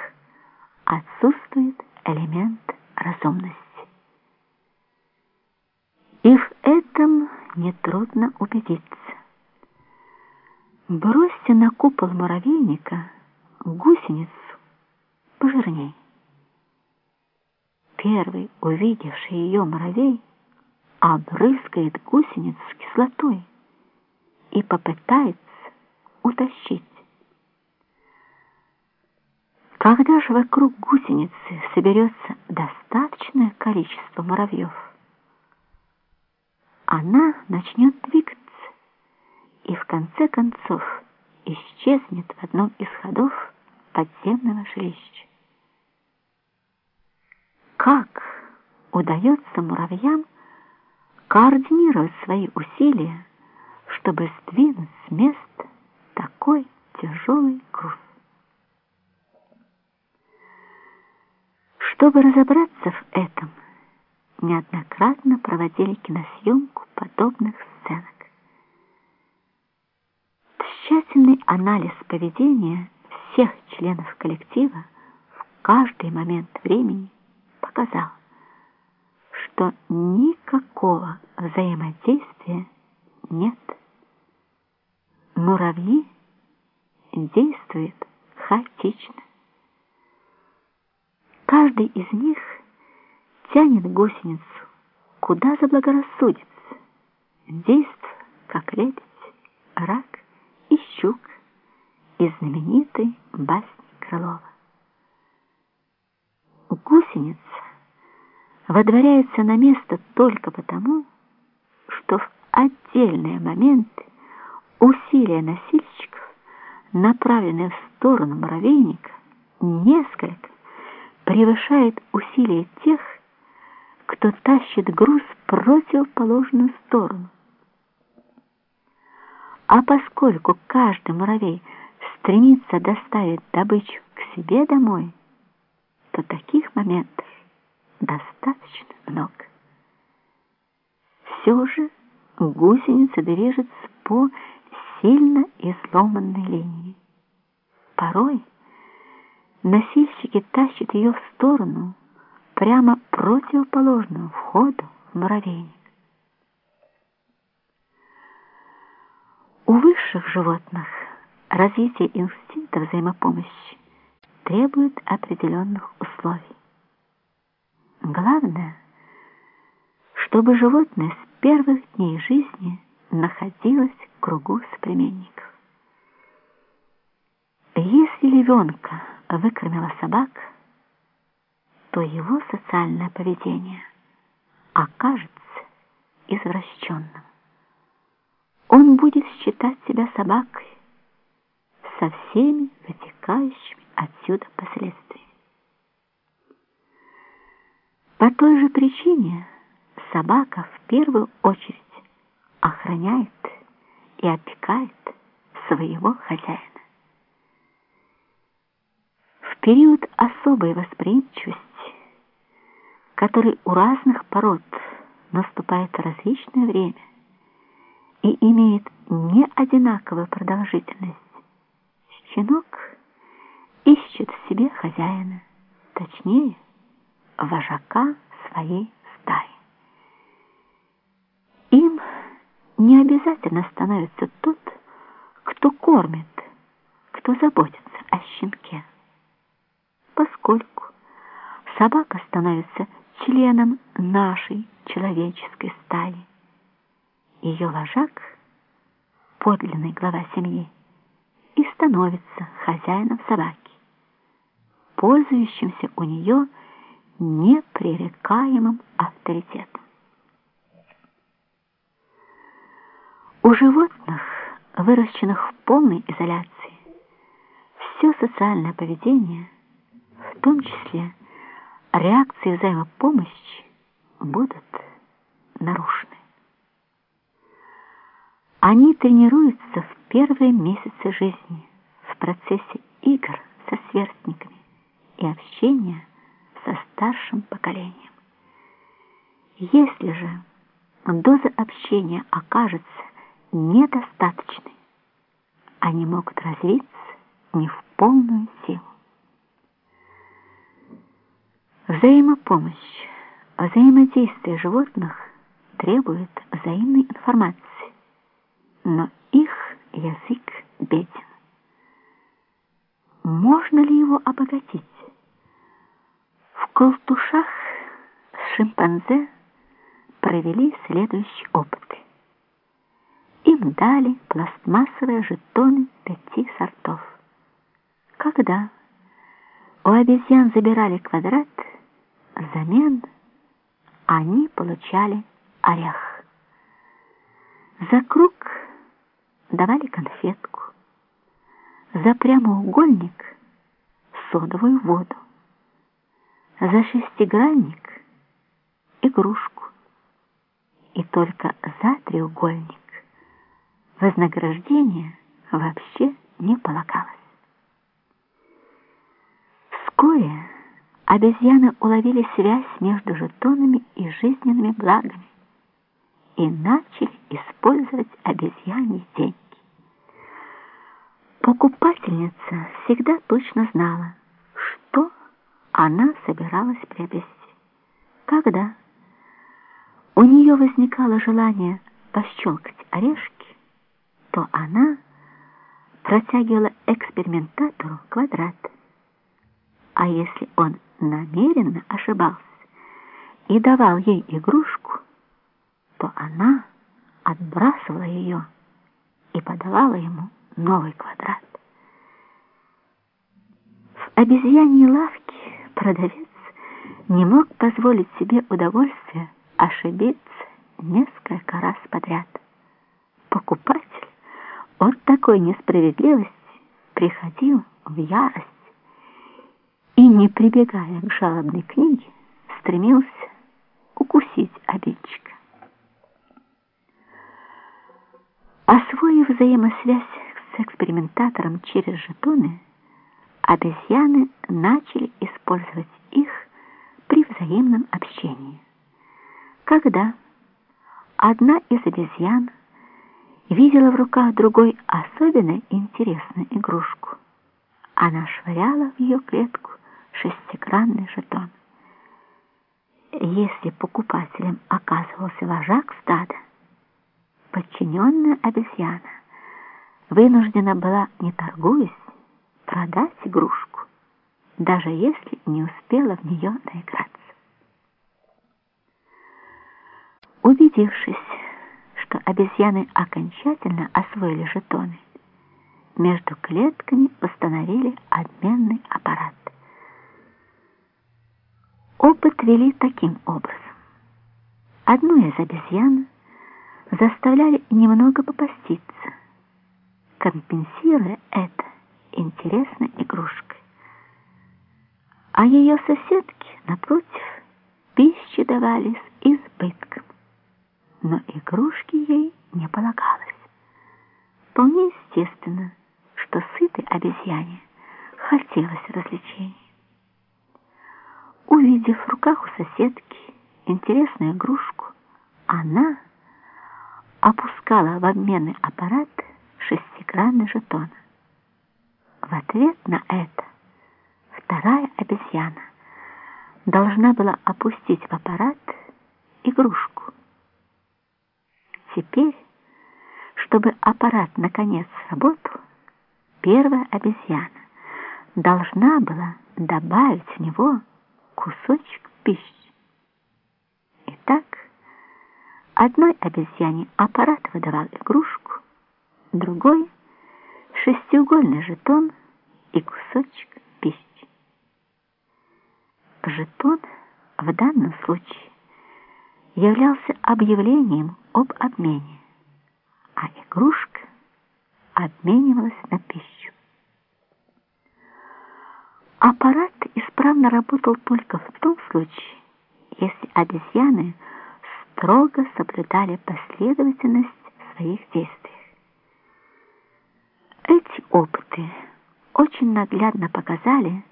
отсутствует элемент разумности. И в этом нетрудно убедиться. Бросьте на купол муравейника гусеницу пожирней. Первый, увидевший ее муравей, обрызгает гусеницу кислотой и попытается утащить. Когда же вокруг гусеницы соберется достаточное количество муравьев, она начнет двигаться и в конце концов исчезнет в одном из ходов подземного жилища. Как удается муравьям координировать свои усилия, чтобы сдвинуть с места такой тяжелый груз? Чтобы разобраться в этом, неоднократно проводили киносъемку подобных сценок. Тщательный анализ поведения всех членов коллектива в каждый момент времени показал, что никакого взаимодействия нет. Муравьи действуют хаотично. Каждый из них тянет гусеницу, куда заблагорассудится, действуя, как лебедь, рак щук из знаменитой басни Крылова. Гусеница водворяется на место только потому, что в отдельные моменты усилия носильщиков, направленные в сторону муравейника, несколько превышает усилия тех, кто тащит груз в противоположную сторону. А поскольку каждый муравей стремится доставить добычу к себе домой, то таких моментов достаточно много. Все же гусеница движется по сильно изломанной линии. Порой носильщики тащат ее в сторону, прямо противоположную входу в муравейник. У высших животных развитие инстинкта взаимопомощи требует определенных условий. Главное, чтобы животное с первых дней жизни находилось в кругу соплеменников. Если львенка выкормила собак, то его социальное поведение окажется извращенным. Он будет считать себя собакой со всеми вытекающими отсюда последствиями. По той же причине собака в первую очередь охраняет и опекает своего хозяина. В период особой восприимчивости, который у разных пород наступает различное время и имеет не одинаковую продолжительность, щенок ищет в себе хозяина, точнее, вожака своей стаи. Им не обязательно становится тот, кто кормит, кто заботится о щенке. Поскольку собака становится членом нашей человеческой стаи, ее вожак, подлинный глава семьи, и становится хозяином собаки, пользующимся у нее непререкаемым авторитетом. У животных, выращенных в полной изоляции, все социальное поведение, в том числе реакции взаимопомощи, будут нарушены. Они тренируются в первые месяцы жизни в процессе игр со сверстниками и общения со старшим поколением. Если же доза общения окажется недостаточны. Они могут развиться не в полную силу. Взаимопомощь, взаимодействие животных требует взаимной информации, но их язык беден. Можно ли его обогатить? В колтушах с шимпанзе провели следующий опыт им дали пластмассовые жетоны пяти сортов. Когда у обезьян забирали квадрат, взамен они получали орех. За круг давали конфетку, за прямоугольник — содовую воду, за шестигранник — игрушку, и только за треугольник вознаграждение вообще не полагалось. Вскоре обезьяны уловили связь между жетонами и жизненными благами и начали использовать обезьяне деньги. Покупательница всегда точно знала, что она собиралась приобрести. Когда у нее возникало желание пощелкать орешки, то она протягивала экспериментатору квадрат. А если он намеренно ошибался и давал ей игрушку, то она отбрасывала ее и подавала ему новый квадрат. В обезьяньей лавке продавец не мог позволить себе удовольствие ошибиться несколько раз подряд. Покупатель от такой несправедливости приходил в ярость и, не прибегая к жалобной книге, стремился укусить обидчика. Освоив взаимосвязь с экспериментатором через жетоны, обезьяны начали использовать при взаимном общении. Когда одна из обезьян видела в руках другой особенно интересную игрушку, она швыряла в ее клетку шестигранный жетон. Если покупателем оказывался вожак стада, подчиненная обезьяна вынуждена была, не торгуясь, продать игрушку, даже если не успела в нее наиграться. Убедившись, что обезьяны окончательно освоили жетоны, между клетками установили обменный аппарат. Опыт вели таким образом. Одну из обезьян заставляли немного попаститься, компенсируя это интересной игрушкой. А ее соседки, напротив, пищи давали с избытком. Но игрушки ей не полагалось. Вполне естественно, что сытой обезьяне хотелось развлечений. Увидев в руках у соседки интересную игрушку, она опускала в обменный аппарат шестигранный жетон. В ответ на это вторая обезьяна должна была опустить в аппарат игрушку. Теперь, чтобы аппарат наконец сработал, первая обезьяна должна была добавить в него кусочек пищи. Итак, одной обезьяне аппарат выдавал игрушку, другой — шестиугольный жетон и кусочек пищи. Жетон в данном случае являлся объявлением об обмене, а игрушка обменивалась на пищу. Аппарат исправно работал только в том случае, если обезьяны строго соблюдали последовательность своих действий. Эти опыты очень наглядно показали,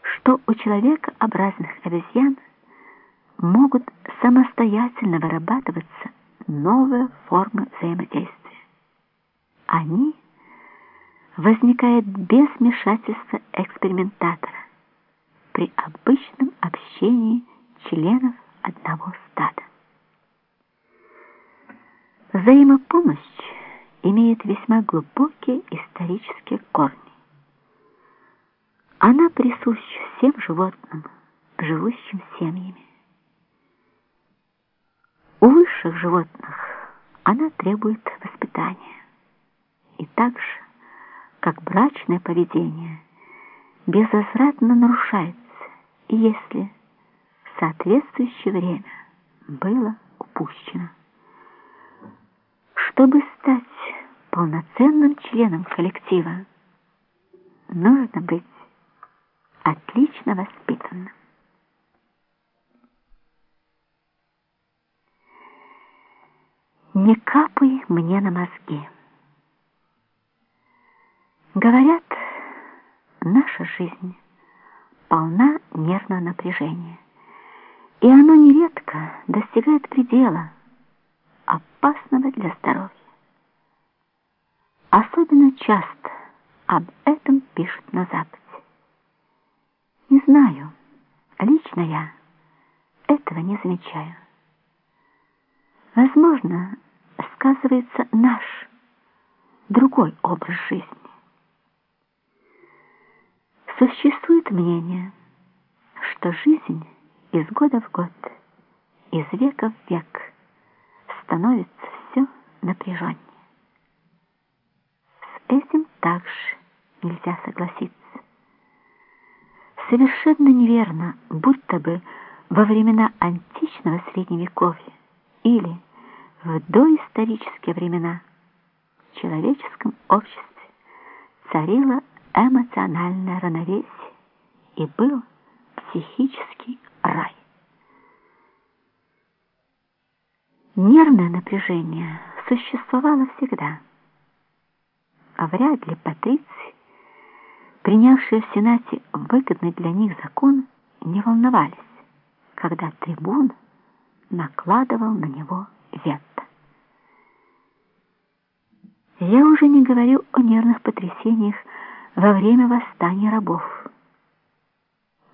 что у человекообразных обезьян могут самостоятельно вырабатываться новые формы взаимодействия. Они возникают без вмешательства экспериментатора при обычном общении членов одного стада. Взаимопомощь имеет весьма глубокие исторические корни. Она присуща всем животным, живущим семьями. У высших животных она требует воспитания. И так же, как брачное поведение безвозвратно нарушается, если в соответствующее время было упущено. Чтобы стать полноценным членом коллектива, нужно быть отлично воспитанным. Не капай мне на мозги. Говорят, наша жизнь полна нервного напряжения, и оно нередко достигает предела, опасного для здоровья. Особенно часто об этом пишут на Западе. Не знаю, лично я этого не замечаю. Возможно, сказывается наш другой образ жизни. Существует мнение, что жизнь из года в год, из века в век становится все напряженнее. С этим также нельзя согласиться. Совершенно неверно, будто бы во времена античного средневековья или в доисторические времена в человеческом обществе царило эмоциональное равновесие и был психический рай. Нервное напряжение существовало всегда. А вряд ли патриции, принявшие в Сенате выгодный для них закон, не волновались, когда трибун накладывал на него вето. Я уже не говорю о нервных потрясениях во время восстания рабов.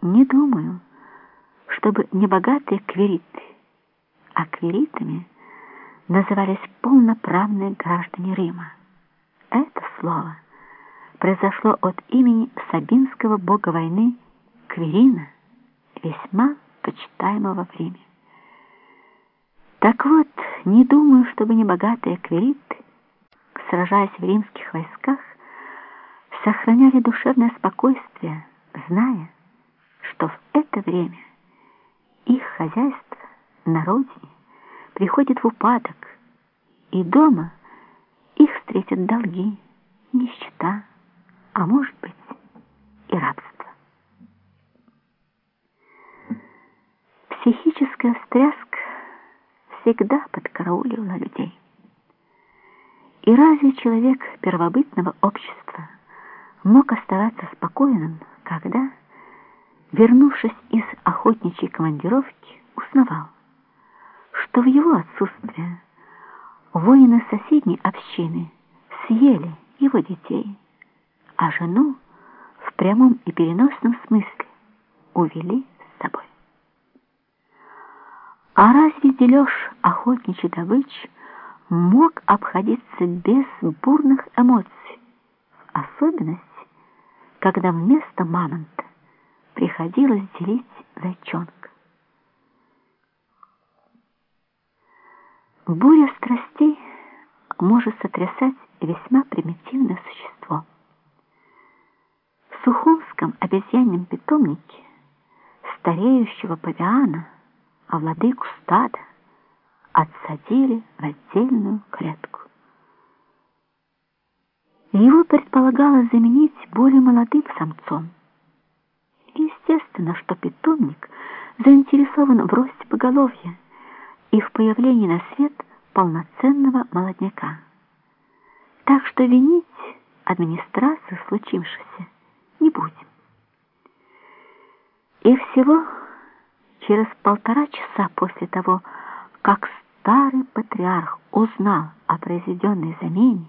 Не думаю, чтобы небогатые квириты, а квиритами назывались полноправные граждане Рима. Это слово произошло от имени сабинского бога войны Кверина, весьма почитаемого в Риме. Так вот, не думаю, чтобы небогатые квериты, сражаясь в римских войсках, сохраняли душевное спокойствие, зная, что в это время их хозяйство на родине приходит в упадок, и дома их встретят долги, нищета, а может быть и рабство. Психическая встряска всегда подкарауливала людей. И разве человек первобытного общества мог оставаться спокойным, когда, вернувшись из охотничьей командировки, узнавал, что в его отсутствие воины соседней общины съели его детей, а жену в прямом и переносном смысле увели с собой. А разве дележ охотничьей добычи мог обходиться без бурных эмоций, в особенности, когда вместо мамонта приходилось делить зайчонка? Буря страстей может сотрясать весьма примитивное существо. В Сухумском обезьянном питомнике стареющего павиана, а владыку стада, отсадили в отдельную клетку. Его предполагалось заменить более молодым самцом. Естественно, что питомник заинтересован в росте поголовья, и в появлении на свет полноценного молодняка. Так что винить администрацию случившееся не будем. И всего через полтора часа после того, как старый патриарх узнал о произведенной замене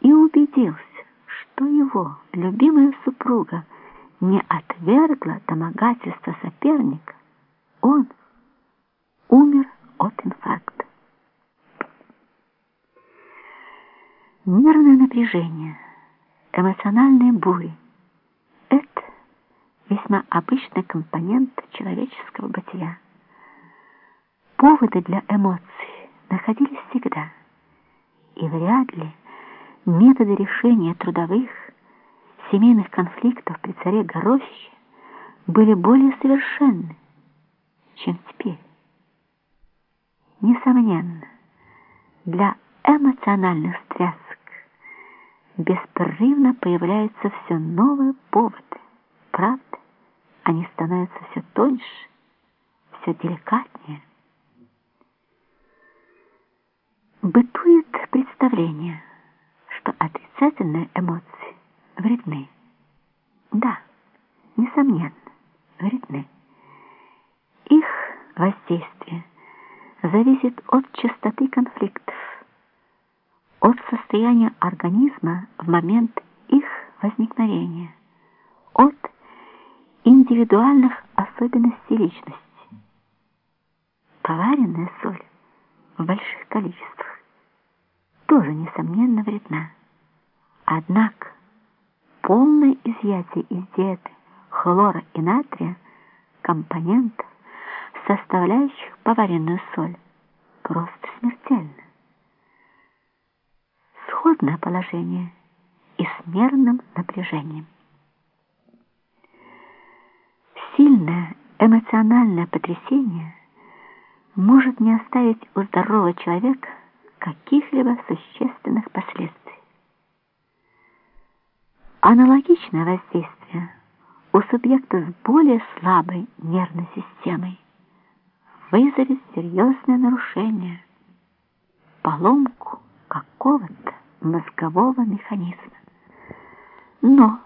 и убедился, что его любимая супруга не отвергла домогательства соперника, он умер от инфаркта. Нервное напряжение, эмоциональные бури – это весьма обычный компонент человеческого бытия. Поводы для эмоций находились всегда, и вряд ли методы решения трудовых, семейных конфликтов при царе Горохе были более совершенны, чем теперь. Несомненно, для эмоциональных стрясок беспрерывно появляются все новые поводы. Правда, они становятся все тоньше, все деликатнее. Бытует представление, что отрицательные эмоции вредны. Да, несомненно, вредны. Их воздействие – зависит от частоты конфликтов, от состояния организма в момент их возникновения, от индивидуальных особенностей личности. Поваренная соль в больших количествах тоже, несомненно, вредна. Однако полное изъятие из диеты хлора и натрия компонентов составляющих поваренную соль, просто смертельно. Сходное положение и с нервным напряжением. Сильное эмоциональное потрясение может не оставить у здорового человека каких-либо существенных последствий. Аналогичное воздействие у субъекта с более слабой нервной системой вызовет серьезное нарушение, поломку какого-то мозгового механизма. Но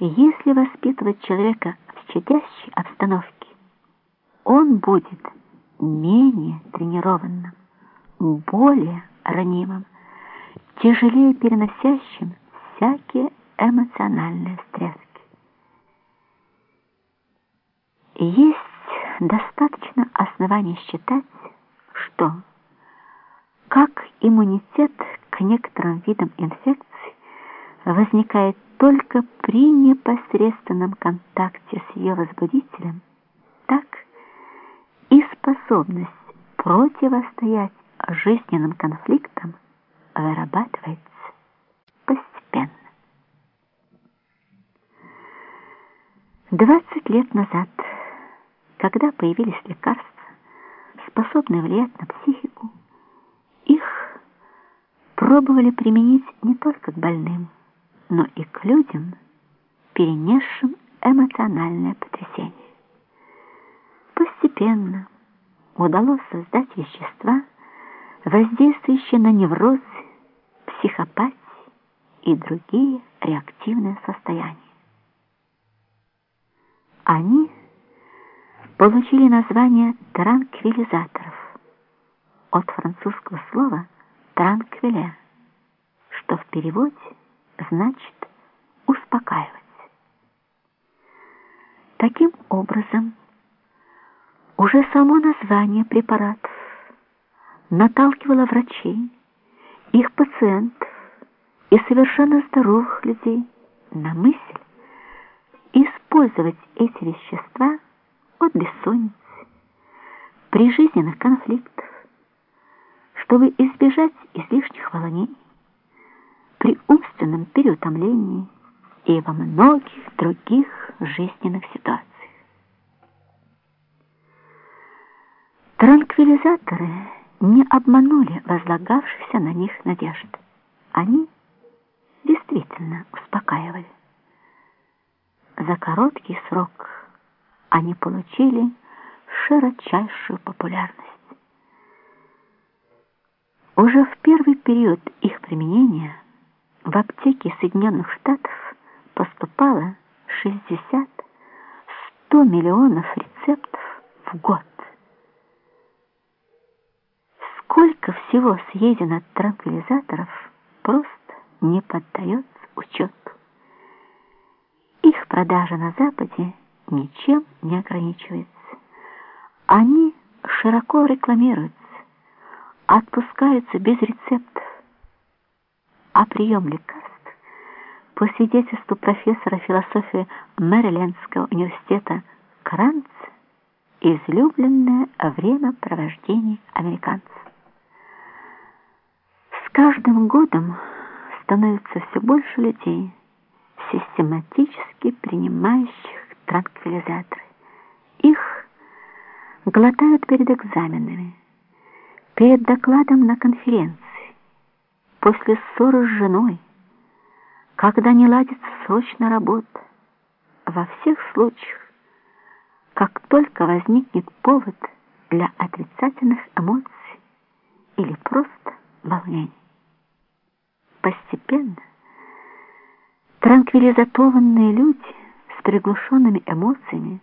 если воспитывать человека в щадящей обстановке, он будет менее тренированным, более ранимым, тяжелее переносящим всякие эмоциональные стресски. Есть достаточно оснований считать, что как иммунитет к некоторым видам инфекций возникает только при непосредственном контакте с ее возбудителем, так и способность противостоять жизненным конфликтам вырабатывается постепенно. 20 лет назад, когда появились лекарства, способные влиять на психику, их пробовали применить не только к больным, но и к людям, перенесшим эмоциональное потрясение. Постепенно удалось создать вещества, воздействующие на неврозы, психопатии и другие реактивные состояния. Они получили название транквилизаторов от французского слова «транквиле», что в переводе значит успокаивать. Таким образом, уже само название препаратов наталкивало врачей, их пациентов и совершенно здоровых людей на мысль использовать эти вещества от бессонницы, при жизненных конфликтах, чтобы избежать излишних волнений, при умственном переутомлении и во многих других жизненных ситуациях. Транквилизаторы не обманули возлагавшихся на них надежд. Они действительно успокаивали. За короткий срок они получили широчайшую популярность. Уже в первый период их применения – в аптеки Соединенных Штатов поступало 60-100 миллионов рецептов в год. Сколько всего съедено транквилизаторов просто не поддается учету. Их продажа на Западе ничем не ограничивается. Они широко рекламируются, отпускаются без рецептов, а прием лекарств, по свидетельству профессора философии Мэрилендского университета Кранц, излюбленное времяпровождение американцев. С каждым годом становится все больше людей, систематически принимающих транквилизаторы. Их глотают перед экзаменами, перед докладом на конференции, после ссоры с женой, когда не ладится срочная работа, во всех случаях, как только возникнет повод для отрицательных эмоций или просто волнений. Постепенно транквилизатованные люди приглушенными эмоциями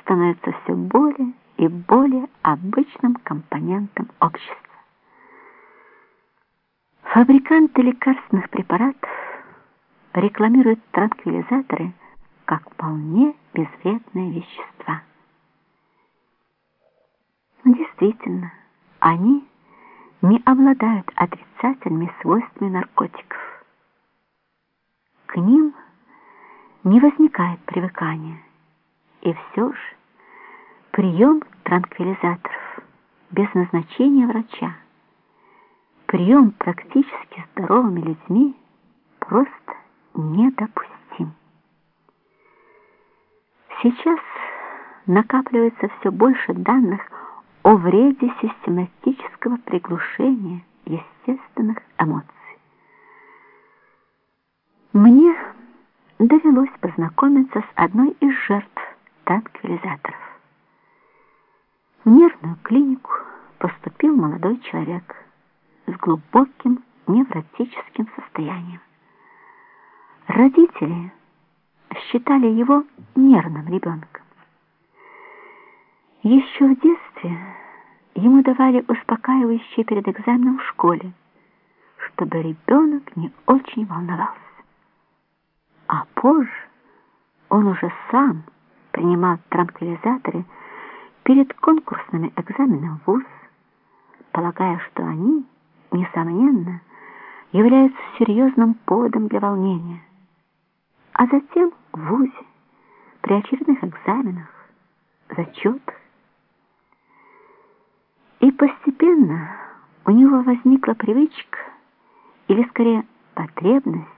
становятся все более и более обычным компонентом общества. Фабриканты лекарственных препаратов рекламируют транквилизаторы как вполне безвредные вещества. Действительно, они не обладают отрицательными свойствами наркотиков. К ним не возникает привыкания, и все же прием транквилизаторов без назначения врача прием практически здоровыми людьми просто недопустим. Сейчас накапливается все больше данных о вреде систематического приглушения естественных эмоций. Мне довелось познакомиться с одной из жертв транквилизаторов. В нервную клинику поступил молодой человек – с глубоким невротическим состоянием. Родители считали его нервным ребенком. Еще в детстве ему давали успокаивающее перед экзаменом в школе, чтобы ребенок не очень волновался. А позже он уже сам принимал транквилизаторы перед конкурсными экзаменами в ВУЗ, полагая, что они, несомненно, являются серьезным поводом для волнения. А затем в ВУЗе, при очередных экзаменах, зачетах. И постепенно у него возникла привычка, или скорее потребность,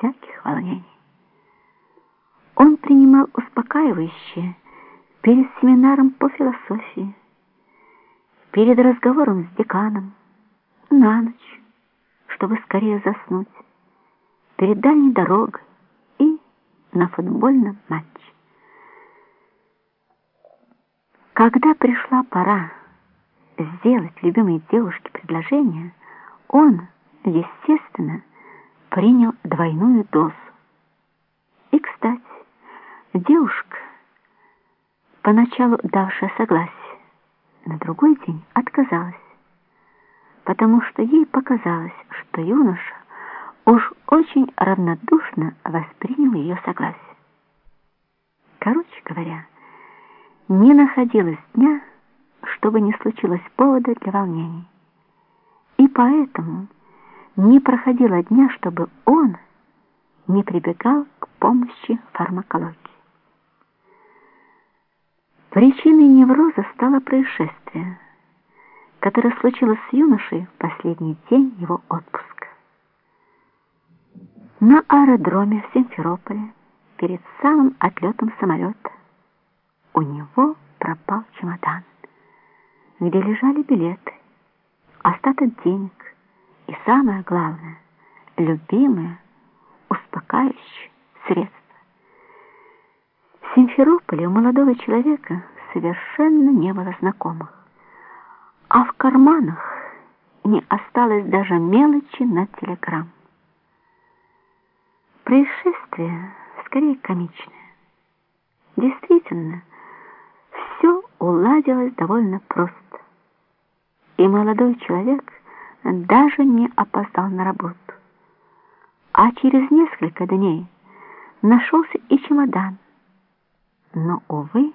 всяких волнений. Он принимал успокаивающее перед семинаром по философии, перед разговором с деканом, на ночь, чтобы скорее заснуть, перед дальней дорогой и на футбольном матче. Когда пришла пора сделать любимой девушке предложение, он, естественно, принял двойную дозу. И, кстати, девушка, поначалу давшая согласие, на другой день отказалась, потому что ей показалось, что юноша уж очень равнодушно воспринял ее согласие. Короче говоря, не находилось дня, чтобы не случилось повода для волнений. И поэтому не проходило дня, чтобы он не прибегал к помощи фармакологии. Причиной невроза стало происшествие, которое случилось с юношей в последний день его отпуска. На аэродроме в Симферополе перед самым отлетом самолета у него пропал чемодан, где лежали билеты, остаток денег и, самое главное, любимое, успокаивающее средство. В Симферополе у молодого человека совершенно не было знакомых, а в карманах не осталось даже мелочи на телеграмм. Происшествие скорее комичное. Действительно, все уладилось довольно просто. И молодой человек даже не опоздал на работу. А через несколько дней нашелся и чемодан, но, увы,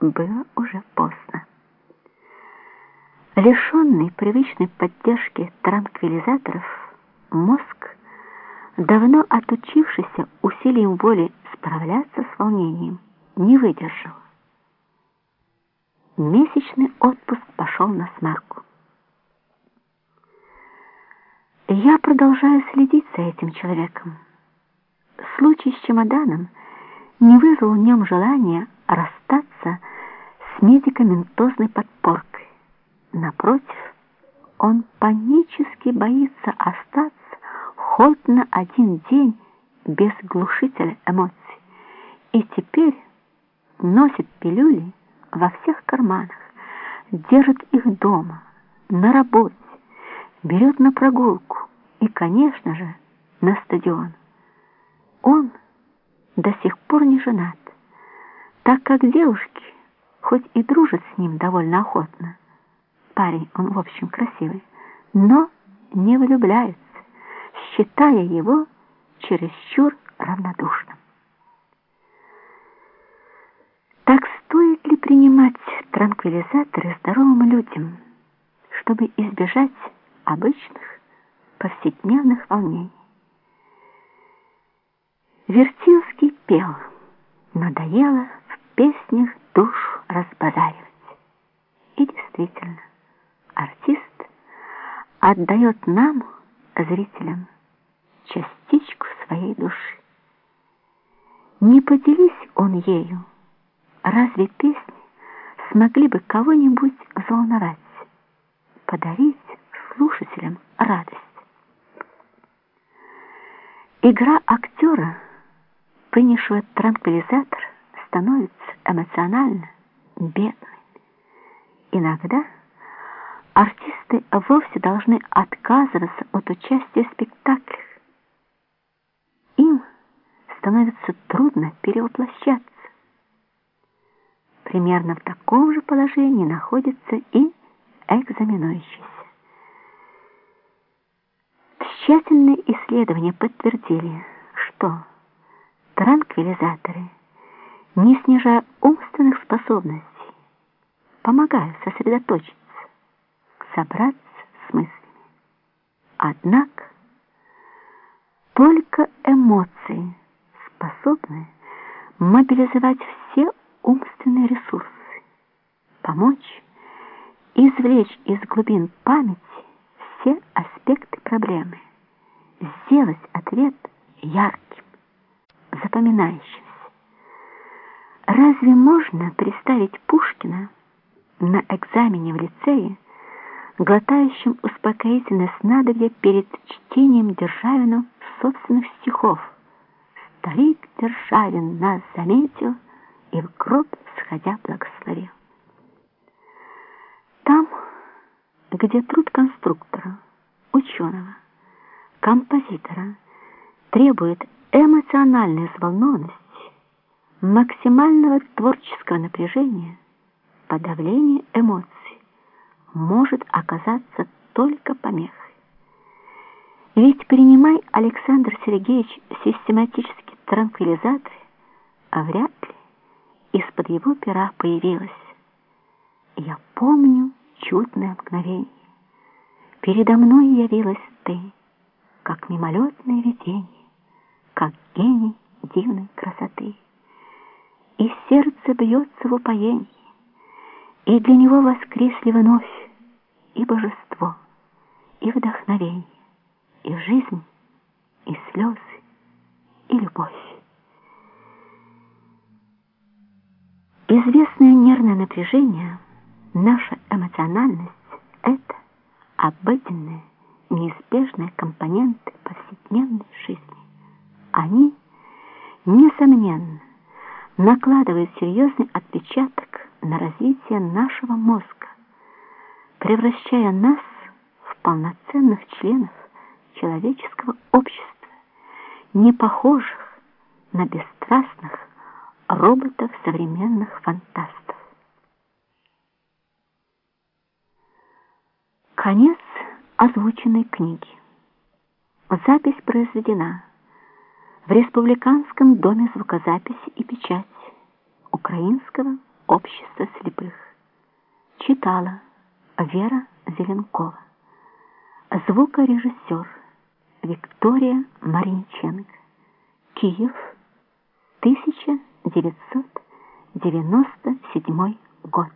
было уже поздно. Лишенный привычной поддержки транквилизаторов, мозг, давно отучившийся усилием воли справляться с волнением, не выдержал. Месячный отпуск пошел на смарку. Я продолжаю следить за этим человеком. Случай с чемоданом — не вызвал в нем желания расстаться с медикаментозной подпоркой. Напротив, он панически боится остаться хоть на один день без глушителя эмоций. И теперь носит пилюли во всех карманах, держит их дома, на работе, берет на прогулку и, конечно же, на стадион. Он — до сих пор не женат, так как девушки, хоть и дружат с ним довольно охотно, парень он, в общем, красивый, но не влюбляются, считая его чересчур равнодушным. Так стоит ли принимать транквилизаторы здоровым людям, чтобы избежать обычных повседневных волнений? Вертинский пел. Надоело в песнях душу разбазаривать. И действительно, артист отдает нам, зрителям, частичку своей души. Не поделись он ею, разве песни смогли бы кого-нибудь взволновать, подарить слушателям радость? Игра актера — принявшего транквилизатор становится эмоционально бедной. Иногда артисты вовсе должны отказываться от участия в спектаклях. Им становится трудно перевоплощаться. Примерно в таком же положении находится и экзаменующийся. Тщательные исследования подтвердили, что транквилизаторы, не снижая умственных способностей, помогают сосредоточиться, собраться с мыслями. Однако только эмоции способны мобилизовать все умственные ресурсы, помочь извлечь из глубин памяти все аспекты проблемы, сделать ответ ярким, запоминающимся. Разве можно представить Пушкина на экзамене в лицее, глотающим успокоительное снадобье перед чтением Державину собственных стихов? Старик Державин нас заметил и в гроб сходя благословил. Там, где труд конструктора, ученого, композитора требует эмоциональной взволнованности, максимального творческого напряжения, подавление эмоций может оказаться только помехой. Ведь принимай Александр Сергеевич систематически транквилизаторы, а вряд ли из-под его пера появилась. Я помню чудное мгновение. Передо мной явилась ты, как мимолетное видение, как гений дивной красоты. И сердце бьется в упоении, и для него воскресли вновь и божество, и вдохновение, и жизнь, и слезы, и любовь. Известное нервное напряжение, наша эмоциональность — это обыденные, неизбежные компоненты повседневной жизни. Они, несомненно, накладывают серьезный отпечаток на развитие нашего мозга, превращая нас в полноценных членов человеческого общества, не похожих на бесстрастных роботов современных фантастов. Конец озвученной книги. Запись произведена в Республиканском доме звукозаписи и печати Украинского общества слепых. Читала Вера Зеленкова. Звукорежиссер Виктория Маринченко. Киев, 1997 год.